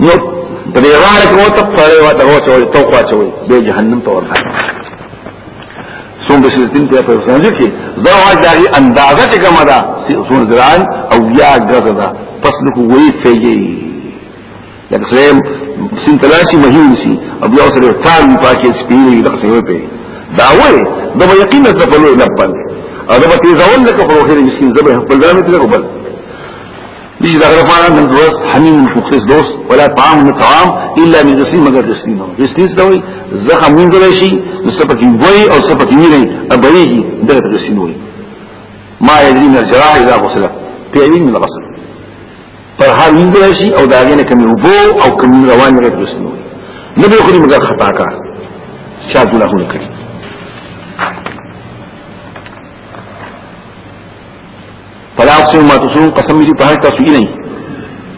نو په دې غار کې وته پړې وته هو چوي تو خوا چوي به جهنم ته ورته سوم د شیطان په په سمجه کې زه واج دغه اندازه چې کومه ده سور دران او یا غزه ده پس نو کوی فیږي لکه سلام سین تلاشي مهین سي او بیا سره تان پاکي سپیری لکه سوي په دا وې د یقین سره په لور لبل او دا به تیزول لکه په وخت کې مسكين زبې خپل ځان ته لګول دي دا لپاره من دوست حمیم مختص دوست ولا طعام نه طعام الا من غسلین مگر غسلین نو غسلین څه وي زخم مونږ راشي نو سپکی وای او سپکی نه نه ابریږي دغه غسلین وای ما یدری من الجراح اذا غسل پیعین من غسل پر هر مونږ راشي او دا غنه کمی وبو او کمی روان غیر غسلین وای نه به خوري مگر خطا کا شاذ الله نه کړی فلا اقسم ما تسرون قسم دې په هغه تاسو نه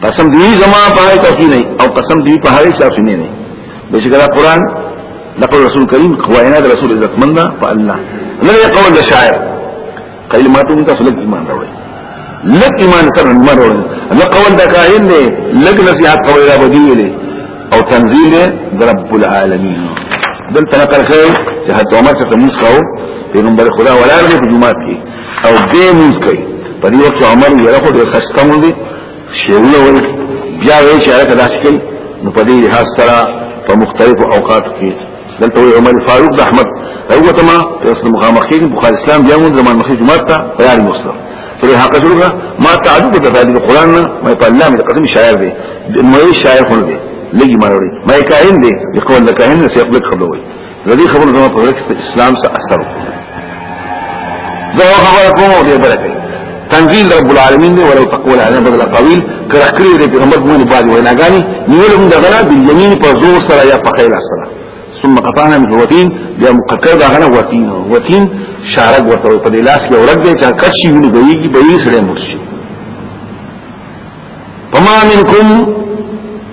قسم دې زما په هغه تاسو نه او قسم دې په هغه تاسو نه نه بشکره قران لقول رسول کریم خواینا رسول عزت منده په الله نه قول شاعر قیل ما تم تاسو لږ ایمان راوړي لږ ایمان سره ایمان راوړي نه قول د کاهن نه لږ نصيحت کوي را بدیلې او تنزيل رب العالمين دلته نقل کړي چې حضرت عمر څخه موږ پیغمبر خدا ولار دې په جمعات کې او به مونږ کوي په دې وخت عمر یې راخو د خستم دي شیونه ول بیا یې چې هغه داسې کوي نو په دې لحاظ سره په مختلفو اوقات کې دلته عمر فاروق د احمد هغه ته ما اساس مخامخ کې بخاری اسلام بیا مونږ زمان مخې جمعه ته بیان مسلم ترې حق جوړه ما تعجب ته د قران نه ما په الله مې قسم شاعر دی مې شاعر خون دی لګي ما وړي ما کاهن دی د قول د کاهن څخه خپل خبروي ردی خبر زما په ورکه اسلام سره اثر وکړي زه خبر کوم او دې برکه تنزيل رب العالمين دی ولو تقول علينا بدل قويل کرخري دې پیغمبر مونږ باندې وینا غاني نیول موږ غنا باليمين په زور سره یا په خیل سره ثم قطعنا من وتين بیا مقدر دا غنا وتين وتين شارق ورته په لاس کې ورګ دې چې کښې ویني بهيږي بهي سره مرشي وما منکم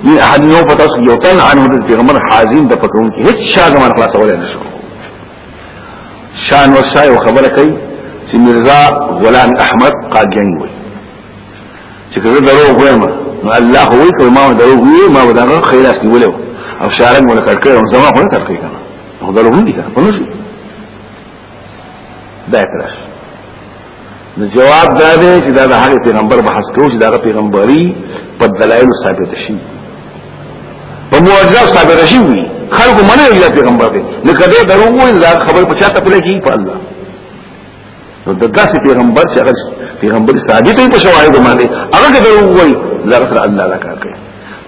من احد نو پتاس یو تن عنه د پیغمبر حازین د پکون کې هیڅ شاګه من خلاص ولې نشو شان وسای او خبره کوي چې مرزا غلام احمد قاجن وي چې کله درو غویم نو الله وی کوي ما درو وی ما وداغه خیر اس نیولو او شارک مونږ کړکړ او زما خو نه ترقی کنه هغه درو وی کنه په نو دا کړه نو جواب دا دی چې دا د هغه پیغمبر بحث کوو چې دا پیغمبري په دلایل ثابت شي په معجزه ثابت شي وي خلق منه یو پیغمبر دی نو کله درو وایي دا خبر په چاته پله کی په الله نو د داسې پیغمبر چې هغه پیغمبر ثابت وي په شواهد باندې هغه درو وایي دا الله لکه کوي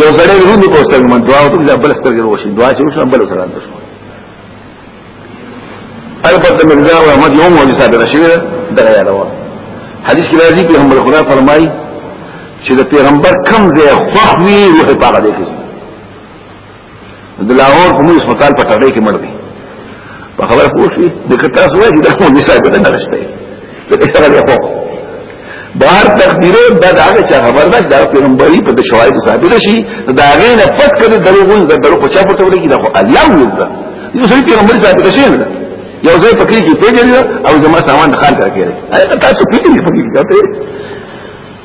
یو سړی رومي کو سترګې من دعا وکړه چې بل سترګې وشي دعا چې وشو بل سره اندر شو البته مرزا او احمد یو موجود صادره شوی دغه یادوا حدیث کې راځي چې هم خدا فرمایي چې د پیغمبر کم ځای خوښ وي روح پاک دی کوي د لاهور په موږ هسپتال په ټړې کې مړ دی په خبره پوښتې د کتا سوې چې دا مو مثال به نه رسته ته څه غواړې خو بهر تقدیر دا د هغه چا خبر ده دا پیغمبري په شواهد ثابت شي دا غي نه پټ کړي دروغون د دروغ په چا پټ وړي کې دا خو الله یو ده یو سړي پیغمبري ثابت شي نه یو ځای پکې کې پیژني او زما سامان خان کړی اې تاسو پیژني پکې کې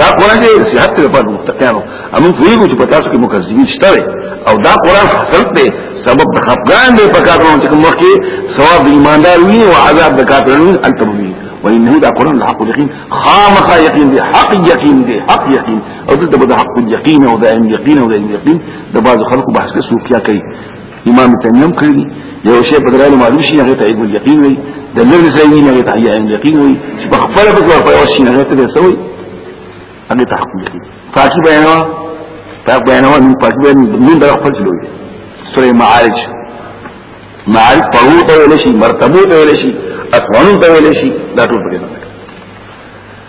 دا قران دې صحت ته په متقینو امون فویګو چې پتا څو کې مکذبین شته او دا قران حاصل ته سبب د خفقان دې په کارونو چې کوم وخت ثواب ایماندار وي او عذاب د کافرون انت مبین وانه دا قران الحق یقین خامخ یقین دې حق یقین دې حق یقین او دلته به حق یقین او د یقین او د یقین د بعض خلکو بحث کې سوقیا کوي امام تنیم کړی یو شی په درانه معلوم شي هغه ته عیب الیقین وي د لری ځای نه هغه ته عیب الیقین وي چې په خپل په ځواب یو شي هغه ته سوی هغه ته حق الیقین پاکی بیانوا پاک بیانوا نو پاکی بیان نن در خپل لوی سوره معارج معارج په هو ته ویل شي مرتبه ته ویل شي اسمانو ته ویل شي دا ټول په دې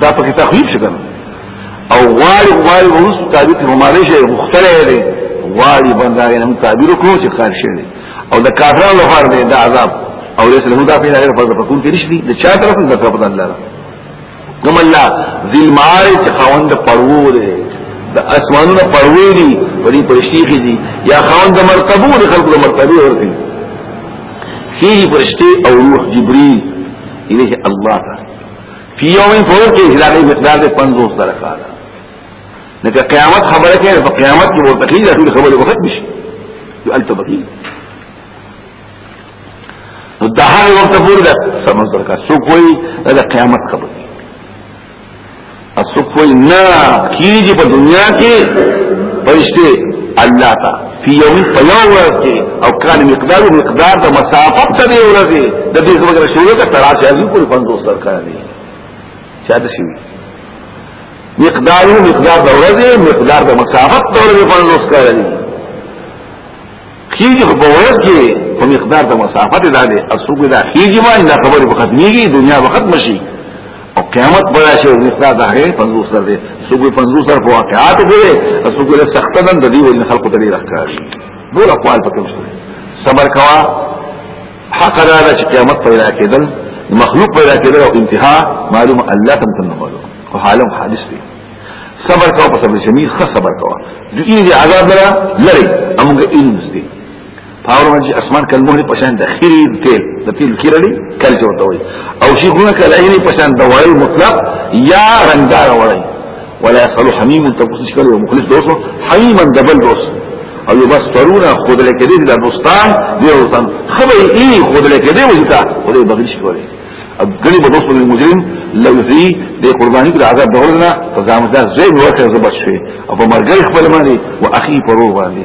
دا پکې تخویف شي کنه او غواړي غواړي ورس تعبیر هماره شي مختلف دی غواړي باندې هم تعبیر کوو چې کار شي او د کافرانو لپاره دی دا عذاب او ليس له دا په غیر فرض پکون کې نشي د چا طرف نه کړو الله کوم الله ذل معارج خوند پړوو دی د اسمانونو پړوي دي په دې پرشتي کې دي یا خوند د مرتبو د خلقو د مرتبه ورته فيه پرشتي او روح جبريل إليه الله تعالى فی یوم فور کې اجلاله مقدار دې 50 سره کار نه چې قیامت خبره کوي په قیامت کې ورته کیږي ټول خبره وخت بشي یو التبقی نو دا هغه وخت پورې ده سمون سره کار سو کوئی دا قیامت خبره اسوک وی نا کیجی پا دنیا کی پرشتے اللہ تا فی یوم پا یو ورز کی او کان مقدار و مقدار دا مسافت تا دی ورزی دا دیز مگر شروع کا تراش عزیو پر فنزو سر کرنی چاہتا شوی مقدار و مقدار دا ورزی مقدار دا مسافت تا ورزی فنزو سر کرنی کیجی پا ورز کی پا مقدار دا مسافت دا دی اسوک دا کیجی ما انا خبری بختمیگی دنیا بختمشی او قیامت بڑا شي او نستا د هغه 50 سره دي سګوي 50 سره په واقعات کې او سګوي له سخت نن د دې ولې خلکو ته ډیر ښکار شي نور اقوال پکې مشته صبر کوا حق دا چې قیامت پیدا کېدل مخلوق پیدا کېدل او انتها معلوم الله تم تنه معلوم او حالم حادث دي صبر کوا په صبر شمیر خ صبر کوا د دې عذاب لره لري امغه انس دي پاور باندې اسمان کله مهر پشان د خيري تیل د تیل کیرړي کله جوړته وي او شي ګونه کله یې پشان د وایي مطلق یا رنگار وړي ولا يسأل حميم تقص شكل ومخلص دوسه حميما دبل دوس او يبصرون خود لکه دې د دوستان دی دوستان خبر ای خود لکه دې وځتا او دې بغل شي کوي اګني به دوست المجرم لو ذي دې قرباني د عذاب دورنا فزامت ده زي ورته زبر شي او په مرګ خپل باندې واخي پرو باندې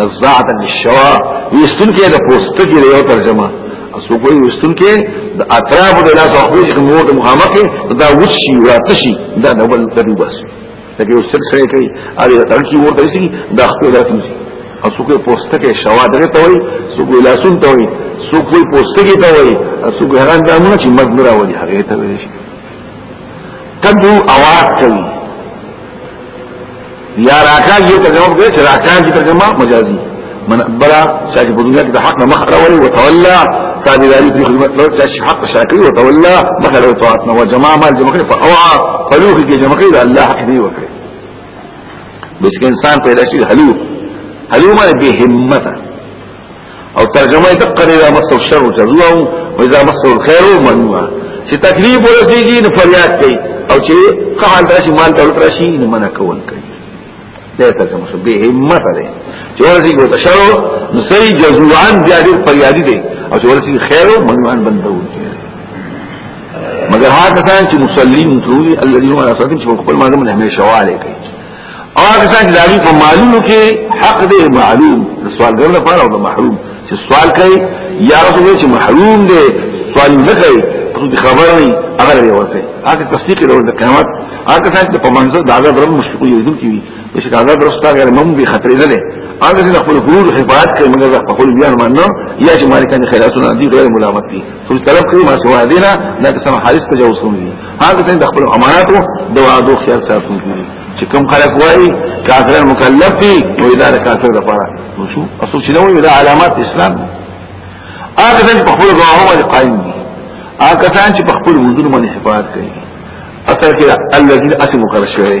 نزاعتا الشوا ويستون کې د پوستکی یو ترجمه اسو کوئی ويستون کې د اطراف د لاس اخوي چې موږ د مخامخ دا وشي راتشي دا د بل تدو بس لکه یو څه سره کوي اړ د ترکی ورته شي د خپل راتم شي اسو کوئی پوستکی شوا دغه ته وي سو کوئی لاسون ته وي سو کوئی پوستکی ته وي اسو کوئی هغه دا مونږ چې مدمر راوړي هغه ته وي تدو اواز کوي یا راکاږي ترجمه کوي چې راکاږي ترجمه مجازي من برا شاجب دنیا کې د حق نه مخ راولي او تولى تابعداري په خدمت لور چې حق شاکري او تولى مخ له طاعت نه وجماع مال جمع کوي فاوعى فلوخ کې جمع کوي د الله حق دی وکړي بس انسان پیدا شي هلو هلو معنی به همته او ترجمه یې دقه لري مس الشر جزوا او اذا مس الخير منوا چې تکلیف ورسیږي نو فریاد کوي او چې قحال راشي مال دولت راشي نو منع کول کوي دا ترجمه شو به همت ده چې ورسیږي ورته شر نو سي جزوا بیا دې فریادي دي او چې ورسیږي خیر او منوان بندو مگر هغه کسان چې مصلين ترولي الذين هم على صلاتهم چې خپل ماده من همیشه واله کوي او هغه څنګه چې داغي په مالونو کې حق دی معلوم سوالګر لپاره او محروم چې سوال کوي یا رسول چې محروم دی سوال نه کوي خو دې خبر نه هغه لري ورته هغه تصدیق لري د قیامت هغه څنګه چې په منځه دا هغه درم مشکوک یو دن کی چې دا هغه درستا غیر مم به خطرې نه ده هغه چې خپل فروض حفاظت کوي موږ په خپل بیان باندې یا چې مالکان خیراتونه دي غیر ملامت دي څو طرف کوي ما سوا دینه دا قسم حارث تجاوز کوي هغه ته د خپل اماناتو د وعدو خیال ساتونکي دي چې کوم خلک وایي کافر مکلف دي نو اداره کافر لپاره نو شو اصل چې نو دا علامات اسلام هغه ته په خپل غواړو باندې قائم دي هغه کسان چې په خپل وجود باندې حفاظت کوي اصل کې الذين اسمو کړ شوی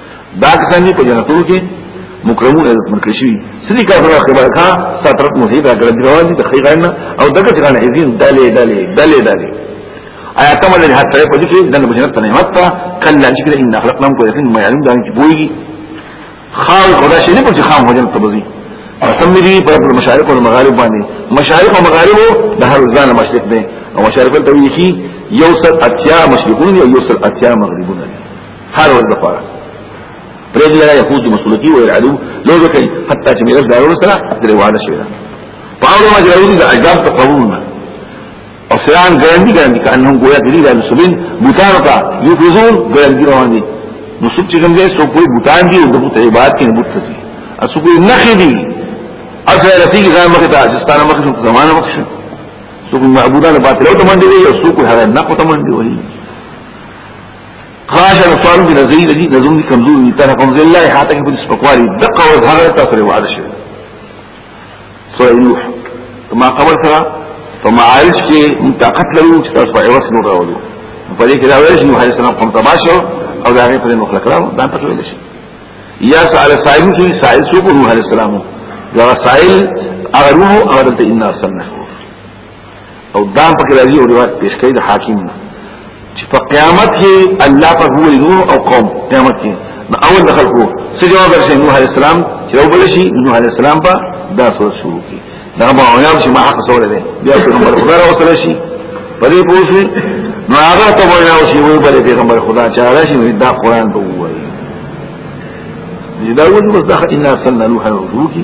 دا کسان دي په جنتو کې مکرمون عزت منکر شي سړي کافر خبر کا سترت مهیب اگر دی روان دي تخیل غنه او دغه څنګه عزین دلې دلې دلې دلې آیا تم له هڅه په دې کې دنه بشرت نه مت کله چې کله ان خلقناهم کو یقین ما علم دا چې بوئی خال خدا شي نه پوهه خام وجن تبزي قسم دي په مشارق او مغارب باندې مشارق او مغارب د هر ځان مشرق دي او مشارق ته ویل کی یو سر اتیا مشرقون یو سر اتیا مغربون هر ورځ د خوړه پرېږ لرا يهود مسلوکی و يلعدو لوزو کئی حتی چه میرس دارو سرا در وعده شوی دا پاولو ما جراوزی دا اجدام تا قبول نا او سران گرندی گرندی که انهم گویا دلی دا نسوبین بوتانو تا یفرزون گرندی روان دی نسوب چه کم گئی سو کوئی بوتان دی و دبوت عباد کی نبوت تسی اسو کوئی نخی دی اصلا رسی کی زمان مخی تا عجستانا مخی شن زمانا مخی شن سو کوئی معبودان باطلو تمندی وی او سو کوئی حرائن نقو تمندی وی خاشه نقصان دي رضی دي نظم دي کمزور دي تر کوم ځای الله حاته کې پولیس پکوالي دقه او هغه تاسو له وعده شي سورې نوح ما قبل سره په معارج کې طاقت لرو چې تاسو په اوس نور راوړو په دې کې دا وایي چې نوح عليه السلام کوم تباشو او دا غي په مخلق راو دا پټ ویل شي یا سائل سائل کې سائل سو نوح عليه السلام دا سائل اغروه اغرت الناس نه او دا پکې راځي او روایت پیش کوي د حاکم نه چې په قیامت کې الله په هو یو او قوم قیامت کې نو اول د خلکو څه جواب ورشي نوح عليه السلام چې یو بل شي نوح عليه السلام په دا سورۃ شروع کی دا ما عیاض چې ما حق سره ده بیا پیغمبر خدا را وصل شي په دې پوښي نو هغه ته وایي او شي وي بل پیغمبر خدا چې راشي دا قران ته وایي دا وجه بس دا ان ارسلنا نوحا وفوكي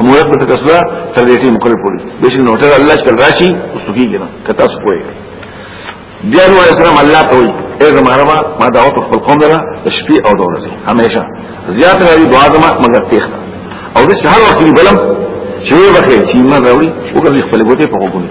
امور په تکسبه تر دې ټیم کول پوری به شي نو ته الله شکل راشي او سکی کنه کته څه کوی بیا نو اسلام الله ته وي اے زمارما ما دعوت خپل قوم دلا شپې او د ورځې همیشه زیات راوي دعا زما مگر تیخه او د هر وخت بلم شوی بخیر چې ما راوړي وګورې خپل ګوتې په وګونی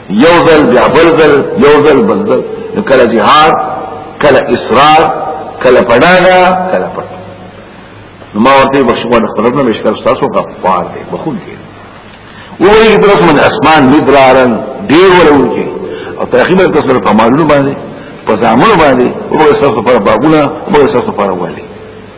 یو ځل بیا بل ځل یو ځل بل ځل نو کله جهاد کله اصرار کله پډاګه کله پټ ما ورته بخښنه د خپل نه مشکل تاسو په پاره دی بخون کې وایي طرف من اسمان مدرارن ډیر ولول کې او تقریبا تاسو په مالونو باندې په ځامن باندې او تاسو په بابونه او تاسو په وړاندې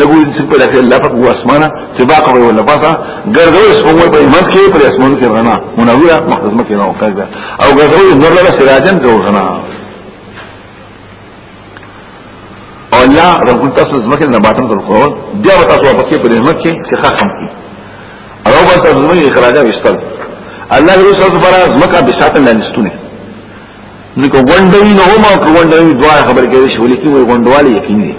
لګو دې څه پیدا کړل لپاره په اسمانه چې باقه وي ولا پاسه ګرځوي سپوږمۍ په ایمان کې پر اسمان کې رڼا منوره محفظ مکه نه وکړه او ګرځوي نور له سراجن ته رڼا او الله رب تاسو زمکه نه باطن تر خو بیا تاسو په کې په ایمان کې چې خاصم کی او بس زمکه اخراجه وشتل الله رسول الله زمکه بساتن لنستونه نو کو غونډوي نو هم کو غونډوي دعا خبر کوي شو لیکي وي غونډوالي یقین دي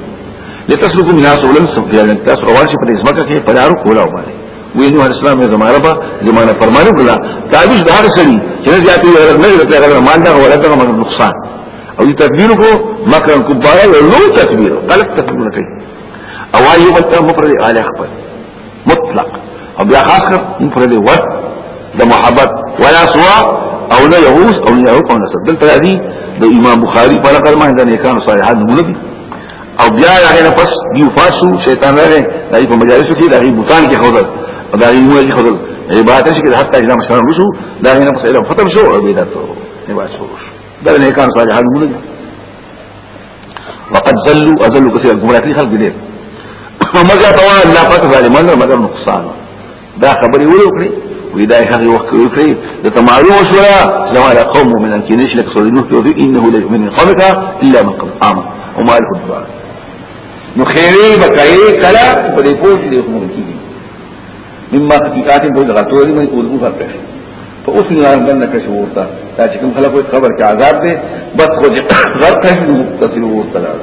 لتسلكوا منها سبلا سبلا تاسو روان شي په دې ځمکه کې پلارو کولا ومانه وی نو اسلام یې زماره په زمانه فرمانه کړه تعویذ د هر سړي چې نه زیاتې غیر نه لري غیر مال نه ولا ته مګر نقصان او دې تکبیر کو مکرن کبارا لو تکبیر غلط تکبیر کوي او ایو بل ته مفرد اله خپل مطلق او بیا خاص کر ان پر دی ور د محبت ولا سوا او نه يهوس او نه يهوس او نه سبدل پر دی د امام بخاری په لقب ما د نیکانو صالحات نمونه دي او بیا هغه نه پس دی فاسو شیطان راغی دای په مجالس کې دغه بوتان کې خوذل او دغه موږ کې خوذل عبادت شي حتی اجازه مشران وشو دا نه مسئله ختم شو عبادت عبادت شو دا نه کار صالحان موږ وقد ذلوا اذلوا كثيرا گمراهي خلق دي مګر توا الله پاک ظالمان مګر نقصان دا خبري وکړي وی دا هغه وخت کې وکړي د تمارو شورا زوال قوم من الكنيش لك صدنه تو انه لا يؤمن قومك الا من قد امن وما له الدار نو خيري بکای کلا په دې پوښتنه کوم کې مما حقیقات په غلطو دي مې اولو فرق شي په اوس نه راغلم نه کښې ورته دا چې کوم خلک خبر کې عذاب دي بس خو دې غرق شي نو تصل ورته لاړ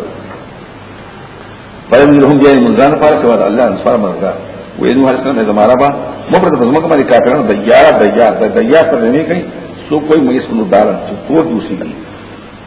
فلم لهم جاي منزان فار سوا الله انصار مرغا وینو هر سنه زماره با مفرد په زمکه باندې کافرانو دیا دیا دیا پر نه کوي سو کوئی مې سنو دارن څو دوسی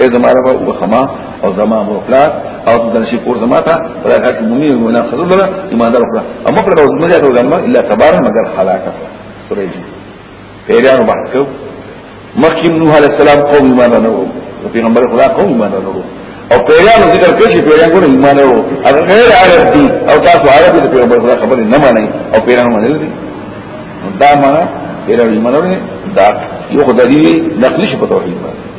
اے زما رب او خما او زما مخلات او دنشي کور زما ته ولا حق مومي ولا خذل ولا ایمان دار ولا اما پر اوس مجا ته ګلما الا تبار مگر حلاکه سورې جی پیرانو بحث کو مخکیم نوح علیہ السلام قوم ایمان نه وو پیغمبر خدا قوم ایمان نه وو او پیرانو ذکر کوي چې پیران ګور ایمان نه وو هغه غیر عرب دي او تاسو عرب دي پیغمبر خدا خبر نه مانی او پیرانو منل دي دا معنا پیرانو ایمان نه دا یو خدای نقلی شپه توحید باندې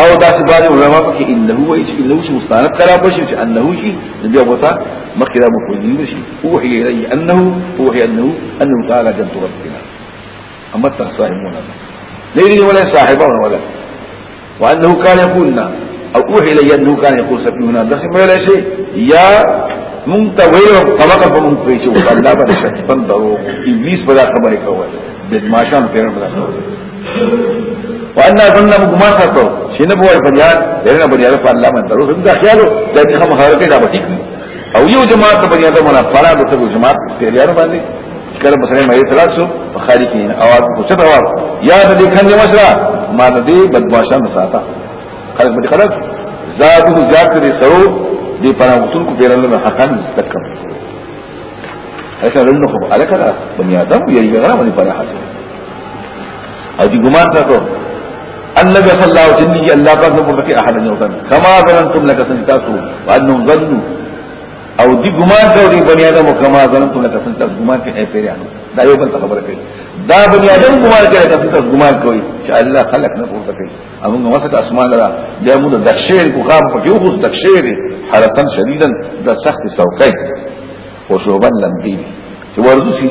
او دا چې باندې علماء کې انه وایي چې انه شي مستند کلام بشي چې انه شي نبي ابو تا مخکې دا مفهوم شي اوحي الي انه اوحي انه انه تعالى جنت ربنا اما تر صاحبونه ليلي ولا صاحبه ولا وانه كان يقولنا او اوحي الي انه كان يقول سفيهنا ده سمع لا شيء يا مونته ویلو طبقه په مونږ پیچو الله باندې شک پندرو ابلیس په دا خبره کوله د ماشان پیرم دا خبره وانا ظننا مګمان ساتو چې نه بوای بنیاد درنه بنیاد په الله باندې درو دا خیالو دا چې هم خبره کې دا به ټیک او یو جماعت په بنیاد باندې فرا د ټول جماعت په لري باندې کله مثلا مې اعتراض شو په خاري کې اواز په څه اواز یا دې کنه مشرا ما دې بدمعشان ساته خلک مې خلک زادو زیات دې سرو دې پرامتون کو پیرل نه حقان مستقم اته لنه خو الکه بنیادم یې غره باندې پر حاصل او دې ګمان تاسو الله به صلی الله علیه وسلم الله پاک نو پکې احد نه وتن کما ظننتم لك سنتاسو وانهم ظنوا او دې ګمان کوي دې بنی آدم کما ظننتم لك سنتاسو ګمان کوي اے پیرانو دا یو بل خبره کوي دا بنی آدم ګمان کوي تاسو تاسو ګمان کوي چې الله خلق نه پورته کوي امون وسط اسمان لرا بیا موږ د شعر کو قام پکې او د شعر حرسن شدیدا د سخت سوکای او شوبن لمبي چې ورزو شي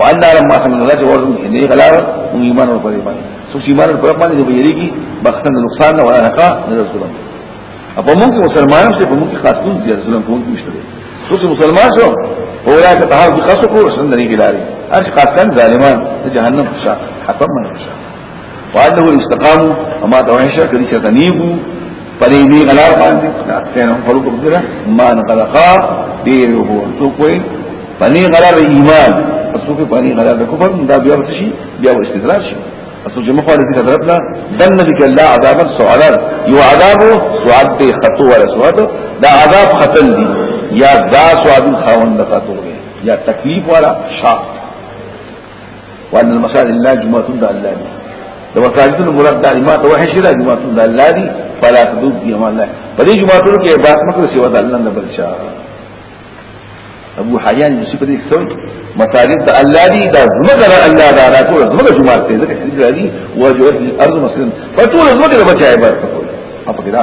وان دارم ما سمن الله چې ورزم کې نه غلار موږ ایمان ور پرې باندې سو چې ایمان ور پرې باندې به یریږي بختن نقصان نه ولا حقا نه ظلم اپا موږ مسلمانانو څخه موږ خاص کوم چې ظلم کوم نشته سو چې مسلمان شو اورا ته تاسو خاص کو سندري کې لاري هر خاص کان ظالمان ته جهنم خوشا حتم نه خوشا وانه استقاموا وما توحشا کدی چرته نیبو پدې دې غلار باندې خلاص کینو فرق بدره مان غلقا دې هو تو کوئی پنی غلار ایمان اسو په پنی غلار د کفر دا بیا ورشي بیا استدراج شي اسو چې مخه دې حضرت لا دن نبی کې الله عذاب سعدر یو عذاب سعد دې خطو ولا سعد دا عذاب ختم دي یا ذا سعد خاوند خطو یا تکلیف والا شاق وان المساجد لله جمعه د الله دي د مساجد المراد د ما ته وحشي د جمعه د الله دي فلا تدوب دي ما الله په دې جمعه کې عبادت مکه سیوا د الله نه بل شا ابو حیان یوسف دې څوي مساجد د الله دي د زمګر الله دا را ټول زمګر جمعه ته ځکه چې دي وجوه الارض مسلم فټول زمګر بچا عبادت کوي اپ کې دا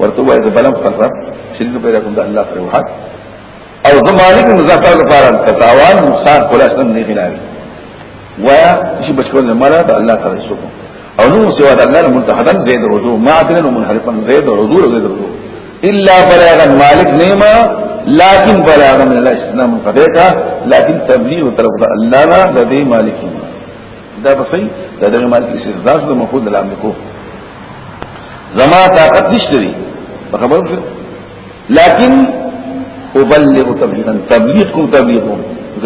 ورته وای د بلم خطر شریک پیدا کوم د الله سره وحد او زمالک مزاتا لپاره تتاوان نقصان کولا سن نه غلاوي ويا شي بچول نه مرا د الله تعالی سو او نو سوا د الله منتحدن زید رجوع ما عدل منحرفا زید رجوع زید رجوع الا بلاغا مالک نیما لكن بلاغا من الله استثناء من قدرتا لكن تبلیغ طرف الله نه د دې مالک دا بسې دا دغه مال کې استدراج د مفعول د لام کو زما طاقت نشته دي په خبر شو لكن ابلغ تبلیغا تبلیغ کو تبلیغ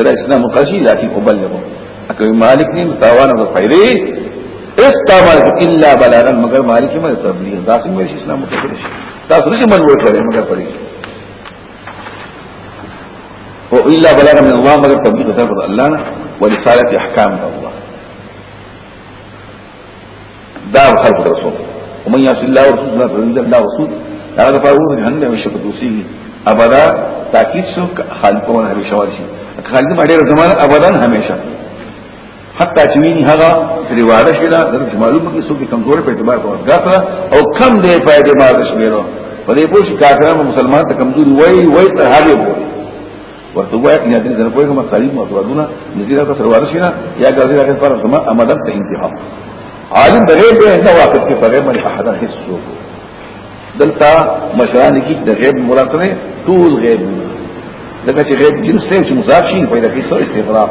دا اسلام قصي لكن ابلغ اکه مالک نه تاوان او فائدې استعمال الا بلاغا مگر مالک ما تبلیغ دا څنګه اسلام متفق شي تاسو نه منو کړئ مگر پرې او الا بلغ من الله مگر تبلیغ طرف الله ورسالت احکام الله دا خلق رسول ومن يعص الله ورسول الله فإن الله رسول هذا فهو جهنم وشفتوسيه ابدا تاکید سو خالقون همیشه ورشي خالق ما ډیر زمانه ابدا همیشه حتی چې ویني هغه ریواړه شي دا درته معلومه کې څوک کمزور په اعتبار په ورګه او کم دی فائدې ما رسمیرو په دې پوښي کافرانو مسلمان ته کمزوري وای وای تر هغه وای ورته وای چې دې سره په کومه تعلیم او ورونه نزیرا ته ورواړ شي نه یا ګرځي هغه پر سم عمل ته انتها عالم دغه به نه واقف کې پرې مې احد حس وو دلته مشران کې د غیب مراسله ټول غیب لکه چې غیب جنس ته چې مضاف شي پیدا کیسه استغراق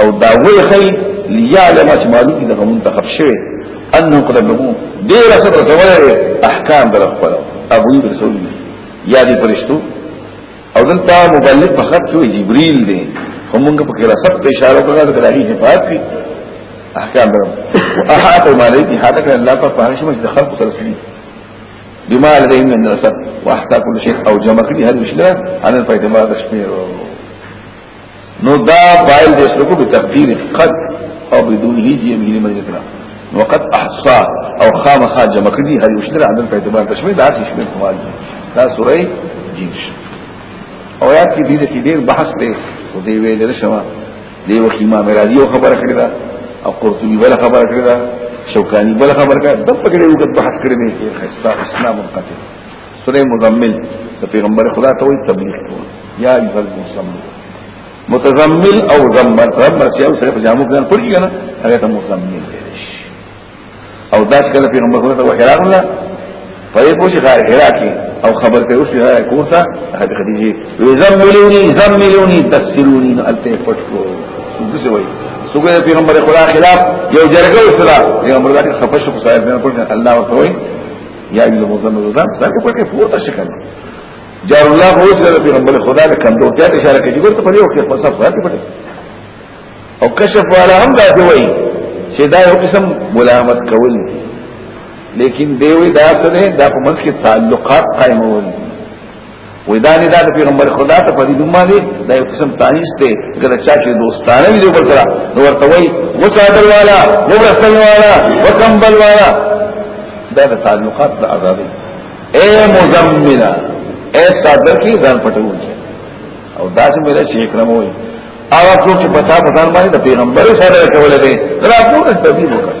او دا وی خی لیعلم چې معلوم دي دغه منتخب شوی انه قد بلغو ډیر سره سوال احکام در خپل ابو رسول یا دي فرشتو او دلته مبلغ په خط کې جبريل دی همغه په کله سخت اشاره کوله د دغه حفاظت کی احکام درو احاط مالک حاتک الله په فاحش مش دخل په سره کړی بما لديه من الرسل واحصى كل شيء او جمع كل هذه الشيء عن الفائده ما تشمير نو دا فاعل دې سره په تقدیر قد او بدون هی دې مې نه مدې کړه وقد احصا او خامخا جمع کړي هر یو شتر عدد په اعتبار تشمیل دا چې شمیر کومال دا سوره جنس او یاد کې دې کې ډېر بحث دی او دې ویل رشوا دې وخت امام راضي او خبره کړې ده او قرطبي ولا خبره کړې ده شوکانی بل خبر کا د پکړې وخت بحث کړې نه کې خستا اسلام منقطع سوره مزمل د پیغمبر خدا ته وی تبلیغ کوي یا ایه المسمل متزمل او زمر رب مرسیو سره په جامو کې پرګی کنه هغه ته مسمل او دا چې پیغمبر خدا ته وحی راغله په دې پوښي غار هرا کې او خبر ته اوسې غار کوته هغه خدیجه وی زملونی زملونی تسلونی نو الته پټو دغه وایي سوګه پیغمبر خدا خلاف یو جرګه وکړه پیغمبر دا خفش کو صاحب نه پړ الله ورته وایي یا ایو مزمل ځان ځان په کې پورته شکل جار الله هو چې پیغمبر خدا له کمزور ته اشاره کوي ګورته په یو کې خپل صف راځي پټه او کشف والا هم دا دی وایي چې دا یو قسم ملامت کول دي لیکن دیوی دا څه ده دا په منځ کې تعلقات قائمول دي وې دا نه دا د پیغمبر خدا ته په دې دومره دی دا یو قسم تانیس ته کله چا چې دوستانه دی پر سره نو ورته وای و صادر والا و رسل والا و کمبل والا دا د تعلقات د آزادی اے مزمنا اے صادر کی ځان پټو او دا چې مله شي کرم وای او څوک چې پتا پتا باندې د پیغمبر سره کول دي دا ټول تدبیر وکړي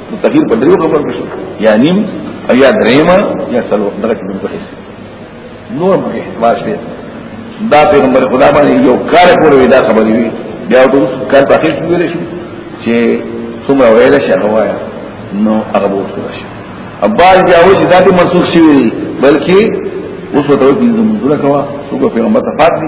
تغیر په دریو خبر بشو یا نیم یا دریما یا سلو دغه کې په هیڅ نور به احتمال شته دا پیغمبر خدا باندې یو کار کوي دا خبرې وي بیا د کار په هیڅ ویل شي چې څومره ویل شي هوایا نو هغه به وسو شي ابال بیا و چې دا دې منسوخ شي بلکې اوس وته دې زموږ دغه څوګه پیغمبر ته پاتې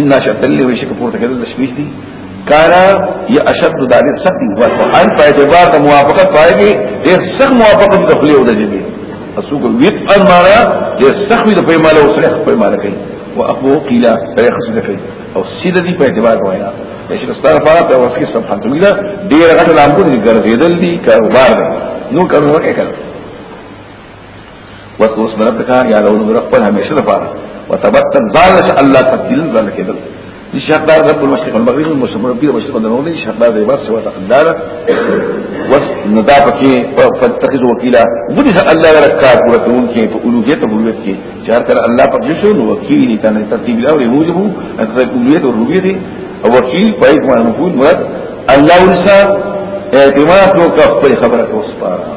ان اشد اللي ویش کپور ته کېدل تشبیه دي کارا یا اشد دالي سخت وقعن په اعتبار د موافقت پایږي ډېر سخت موافقت د خلیو د جبي اسوګ ویت ان مارا ډېر سخت د پیماله او سره پیماله کوي واخو قيلا په خصله کوي او سیده دي په اعتبار واینا چې ستاره په اړه وفي سبحان الله ډېر غټ لامبو دي ګرځېدل دي کاروبار نو کاروبار کې کړ وذكر اسم ربك يا لو نور خپل همیشه لپاره وتبتل ځان چې الله تبديل ځان کېدل دي شهدار رب المشرق والمغرب المشرق ربي المشرق والمغرب دي شهدار دی بس وته قدار وس ندا پکې فتخذ وکیلا ودي الله ورکا پورا کون کې په اولوهیت او ربوبیت کې چار کر الله په دې شو نو وکیل نه تنه ترتیب لا ورې موجب اته اولوهیت او ربوبیت او وکیل پای کو نه مفعول مراد الله ورسا اعتماد وکړ خبره کو سپاره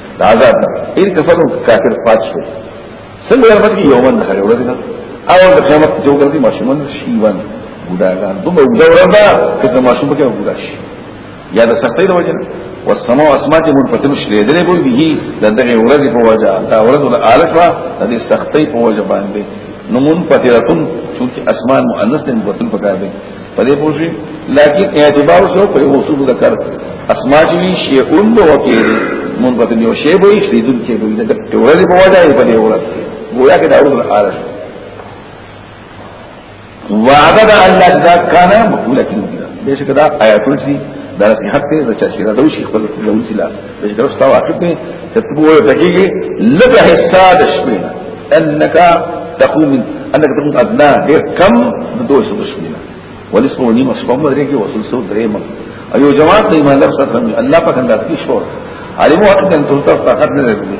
دا آزاد ده ایر کفر کافر پات شو څنګه ورپد کې یومن نه هره ورځ نه او د قیامت جو ګرځي ماشومان شي باندې ګډاګان دومره وګړه وردا کله ماشوم کې وګړه شي یا د سختۍ د وجه والسماء اسمات منفطر شلې درې بول به د دغه ورځې په وجه دا ورځ د عارف د دې سختۍ په وجه باندې نمون پتیرتون چونکه اسمان مؤنث نه مفطر پکار دی په دې پوښي لکه اعتبار شو په وصول ذکر اسماء چې شیئون به وکړي مونږ په یو شی به یې دن کې به د ټول په وجه یې په دې ورس ګویا کې دا ورس حالت وعده دا الله جزا کانه مقبوله کیږي بشکره آیاتونه دي دا نصیحت ته د چا شي راځي خپل ځون سلا چې درس تا واقف دی چې ته وایې تکیږي لږه حصہ د شپې انك تقوم انك تقوم ادنى ډېر کم د دوه سو شپې ولس په نیمه شپه مو درې کې وصول سو درې مګ ایو جماعت نه ایمان لرسته الله پاک انداز کې شور عالمو حق ته تلته طاقت نه لري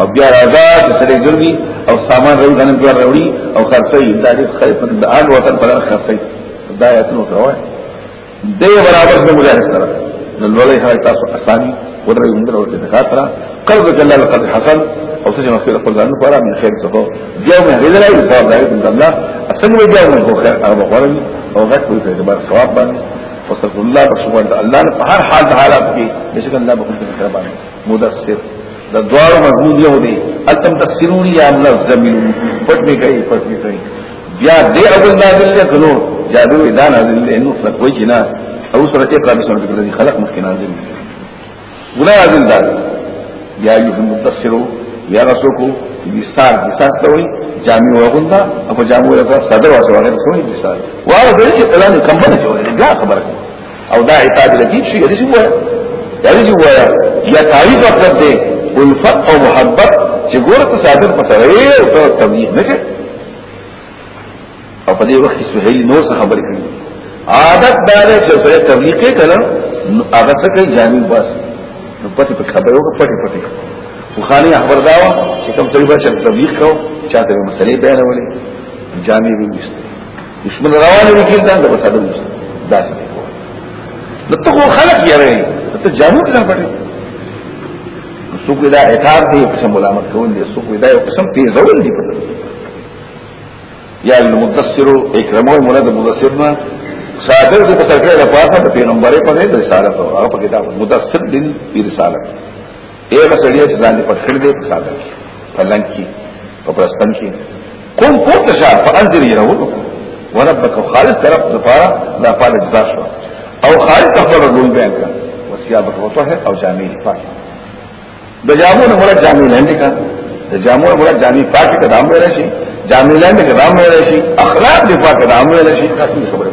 او بیا راځه چې سره ګرځي او سامان راوړي غنم بیا راوړي او خرڅي دا دې خیر په دال وطن پر خرڅي دا یې تنو کوي دې برابر د مجاهد سره نن ولې هغه تاسو اساني ودرې موږ ورته زکات را قرض جل لقد حصل او سجن مخیر خپل ځان پر من خیر څه کو یو مې دې لای ثواب دای په الله اصل مې جاو مې خو خیر هغه غوړم او غټ په دې باندې ثواب باندې فصل الله سبحانه الله په هر حال حالات کې بشک الله بخښنه کوي مدثر دا دوار مضمون یو دی اتم تفسیرون یا ملزمون پټ می کوي پټ می کوي بیا دې اول نازل له غنو جادو دا نازل له نو څه کوي جنا او سره کې قرآن سره کې خلق مخکې نازل ولا نازل دا یا ایه مدثرو یا رسوکو مثال مثال دوی جامع وغندا او جامع وغندا صدر واسو هغه سوې مثال واه دې چې کلام کمبل جوړه دا خبره او دا عتاب لذیب شي دې وای دا دې وای یا تعریف مطلب دې الفت او محبت چې ګوره ته صادق پته وي او ته تبلیغ نه کوي او په دې وخت کې سهیل نو څه خبرې کوي عادت دا ده چې سره تبلیغ کوي کله هغه څه کوي جامي بس نو پته په خبرو کې پټي پټي خو خاني خبر داوا چې کوم څه به چې تبلیغ کوي چاته مسلې بیانولې جامي وي دشمن روان وي کې دا د وساده مست دا څه دی نو ته خلک یې راي ته جامو کې ځان پټي څوک دا اعتاب دی قسم ملامت کول دي څوک دا یو قسم تیزول دي پټي یا المدثر اکرمو مراد مدثر ما صادر دې په تکړه لپاره د پیغمبري په دې رسالت او هغه په کتاب مدثر دین رسالت یو سړی چې ځان دې پټ کړ دې په ساده کې په لنګ کې په پرستن کې کوم پورته شه په انځر یې راوړو وربک خالص طرف لپاره دا پاله جدا شو او خالص خپل رول بیان کړ وسیابک وطهر او جامع پاک د جامو نه مراد جامع لاندې کا د جامو نه مراد جامع پاک ته دام ویل شي جامع لاندې کا دام ویل شي اخلاق دې پاک ته دام ویل شي تاسو خبره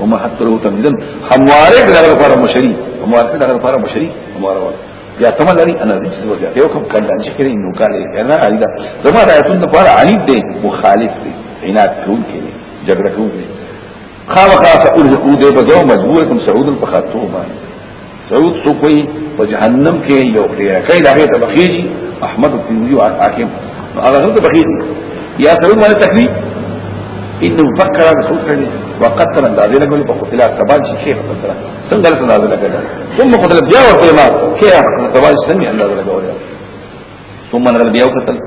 وما حتى لو تمدن هموارك دغه لپاره مشري هموارك دغه لپاره مشري هموارك یا تمل لري انا دې څه وځي یو کوم کله چې کړی نو کار یې کنه علي دا زما د ایتون لپاره علي دې مخالف دې عنایت کوم کې جګړه کوم دې خامخا سعود دې په ځو مجبور کوم سعود په خاطر باندې سعود سوکوی په جهنم کې یو خیره کوي دا غي ته بخیری احمد الترمذي او حاکم هغه هم ته بخیری یا سعود باندې تکلیف انه فکر ان سعود کړي وقتل اندازې نه کوي په قتل تبان شي شیخ قتل څنګه له اندازې نه کوي ثم قتل بیا ورته ما کې قتل تبان څنګه اندازې نه کوي ثم نظر بیا وکتل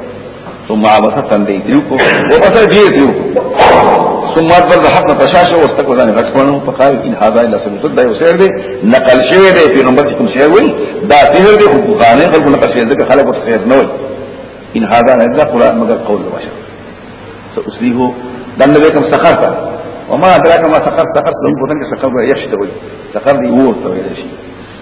ثم عبس تندې دیو کو او پس دې دیو ثم ادبر د حق پشاشه او استکو ځان غټونو په قال ان هذا الا سنت دا یو سیر دی نقل شوی دی پیغمبر کوم سیر وای دا سیر دی خو بخانه خلکو نه پښې ځکه خلک ورته سیر نه وای ان هذا الا قران مگر قول بشر سأسليه دم نبي كم سقر تا وما أدراك ما سقر سقر سلوم بطن كي سقر يخشي تقول سقر دي وور تقول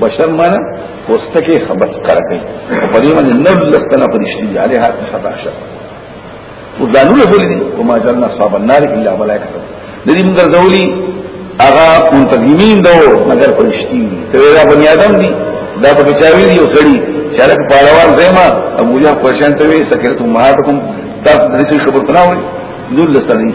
بشر مانا پوستکی خبر کار کوي په دې باندې نور لستنه پرشتي علي هات خطا شه او ځانو له بولې وما جلنا اصحاب النار الا ملائکه د دې موږ ډولي هغه منتظمین دو مگر پرشتي ته دا بني ادم دي دا په چاوي دي او سړي چارک پاړوان زما ابو جا پرشان ته وي سکرت امهاتکم دا د دې خبر پناوي نور لستنه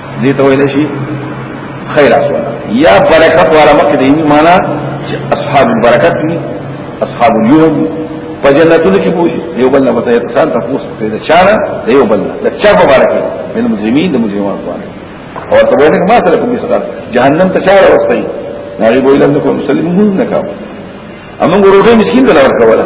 دې ته ویل شي خیر اسو یا برکت والا مکه دې معنا چې اصحاب البرکت دي اصحاب اليوم په جنتونو کې بوي یو بل نه وته اتصال تاسو ته دا چاره دی یو بل دا چا مبارک من مجرمین د مجرمان باندې او ته وایې ما سره کوم څه جهنم ته چاره ورسي ناری بویلم نکو مسلمون نکاو امون گروٹے مسکین دلاور کولا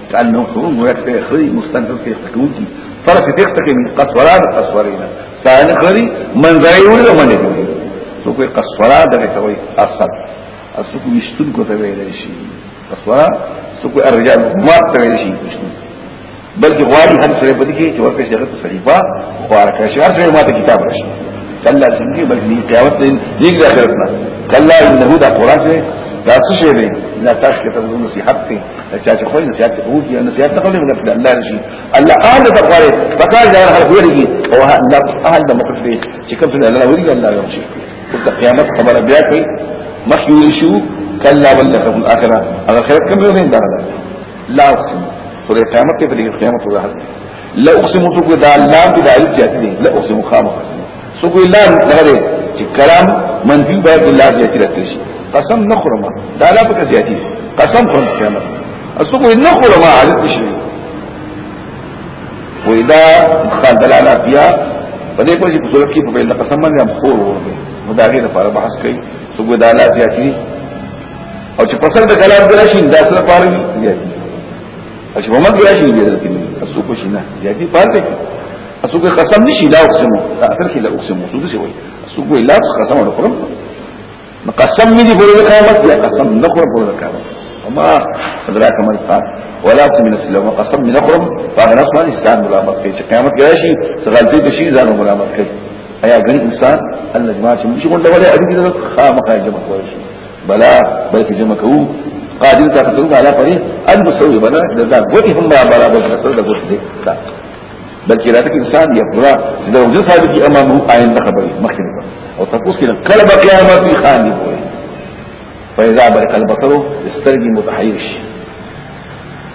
قال نو کوم ورته خوري مستندو کې خطوم دي فرق دې ته کې قصورات قصورینا سان خوري منځري وړي له منځه دي سو کوئی قصورا دغه ته وي اصل اسو کو مشتون کو ته ویل شي قصورا سو کوئی الرجال ما ته ویل شي بلکې غواړي هم سره پدې کې چې ورته شغل په صحیفه خواره کړی هر څه ماته کتاب راشي کله څنګه بلکې قیامت دې دې د آخرت نه کله انه دا قران دې دا څه شی دی لا تاسو ته نصيحت دی چا چې خو نصيحت کوو چې نصيحت ته کوي مګر الله رشي الله اهل د غوړې فقال دا هر غوړي او الله اهل د مقصد چې کوم څه الله وري الله يمشي د قیامت خبره بیا کوي مخيو شو کلا بل لكم الاخره هغه خیر کوم یو نه دا لا اقسم سورې قیامت کې په قیامت وضاحت لا اقسم تو کو دا لام کی دایت جاتی دی لا اقسم خام سو کو لام دغه چې کلام منفی باید الله جاتی راکړي شي قسم نخرما دا لا پکې زیاتی قسم خورم قیامت اسو کو نخرما عادت شي و اذا خان دلاله بیا په دې پوجي په صورت کې په بل قسم باندې هم خور ورغی مداغه لپاره بحث کوي سو کو دا لا جاتی او چې پسند کلام درشین دا سره پاره دی چې په مرګ راشي جنت کې اسو کو شي نه جدي پار کې اسو کو قسم نشي لا اقسم دا اخر کې لا اقسم څه دي وي اسو کو لا قسم ولا قرب نو قسم مې دي په دې قامت یا قسم نه قرب په دې قامت وما ادراك ما القام ولا من السلام قسم من قرب فاغنا سوال انسان ملامت کوي چې قیامت کې راشي غلطي د شي ځان ملامت کوي ایا ګن انسان الله جماعه چې موږ څنګه ولې اړیږي خامخا جمع کوي بلا بلکې جمع کوو قادر تا تقول على فريق المسوي بنا لذا قوتي هم برابر تقول ده قوتي ده تا بلکې راته انسان یې پورا چې د وجود صاحب کی امام هو عین ته خبرې مخکې او تاسو کې قلب قیامت کی خالی وي فإذا برق البصر استرجي متحيش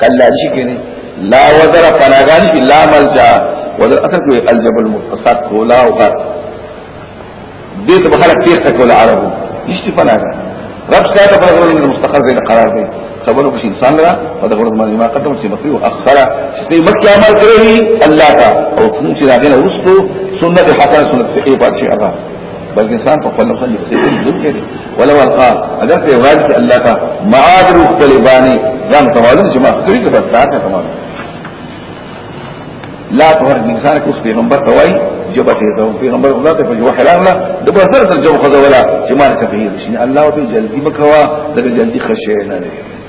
کلا شي کني لا وزر پناګان شي لا ملجا ول اصل کوي الجب المتصق کولا او غر دې ته خلک تیر ته کولا عربو نشته پناګان رب ساته په غوړو من مستقر دې قرار دې خبرو کې انسان را په غوړو باندې ما قدم چې بقي او اخره چې مکه عمل کوي الله تا او څنګه چې راغله وستو سنت حسنه سنت صحیح پاتې هغه بلکې انسان په خپل نفس کې څه ځل کوي ولو القا اگر ته وایي چې الله کا معاد روح طالبانه ځان سوالو چې ما خري ته بساته تمام لا تهر انسان کو پیغمبر ته وایي جبه ته زو پیغمبر خدا ته جو حلال لا د بسر تر جو خدا ولا چې ما ته پیږي الله او جلدی مکوا د جلدی خشه نه لري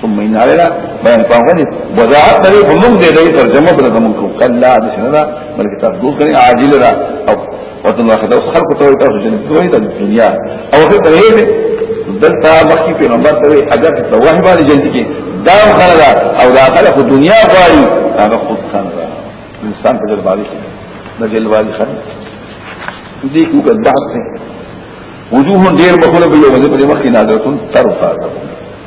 ثم ان علينا بيان فاغني وضاحت دې په موږ دې دې ترجمه پر کوم کو کلا د شنو دا بلکې تاسو دوه کړي عاجل را او وته نو خدای اوس خلق ته تاسو جن دوی د دنیا او هغه ته دې دلته مخکې پیغمبر ته اجر ته وحی باندې جن کې دا خلا او دا خلا په دنیا غواړي هغه خود خان را انسان په جلوالي کې د جلوالي خان دې کو کله بحث وجوه ډیر بخله په یو باندې په مخکې نادرتون تر تازه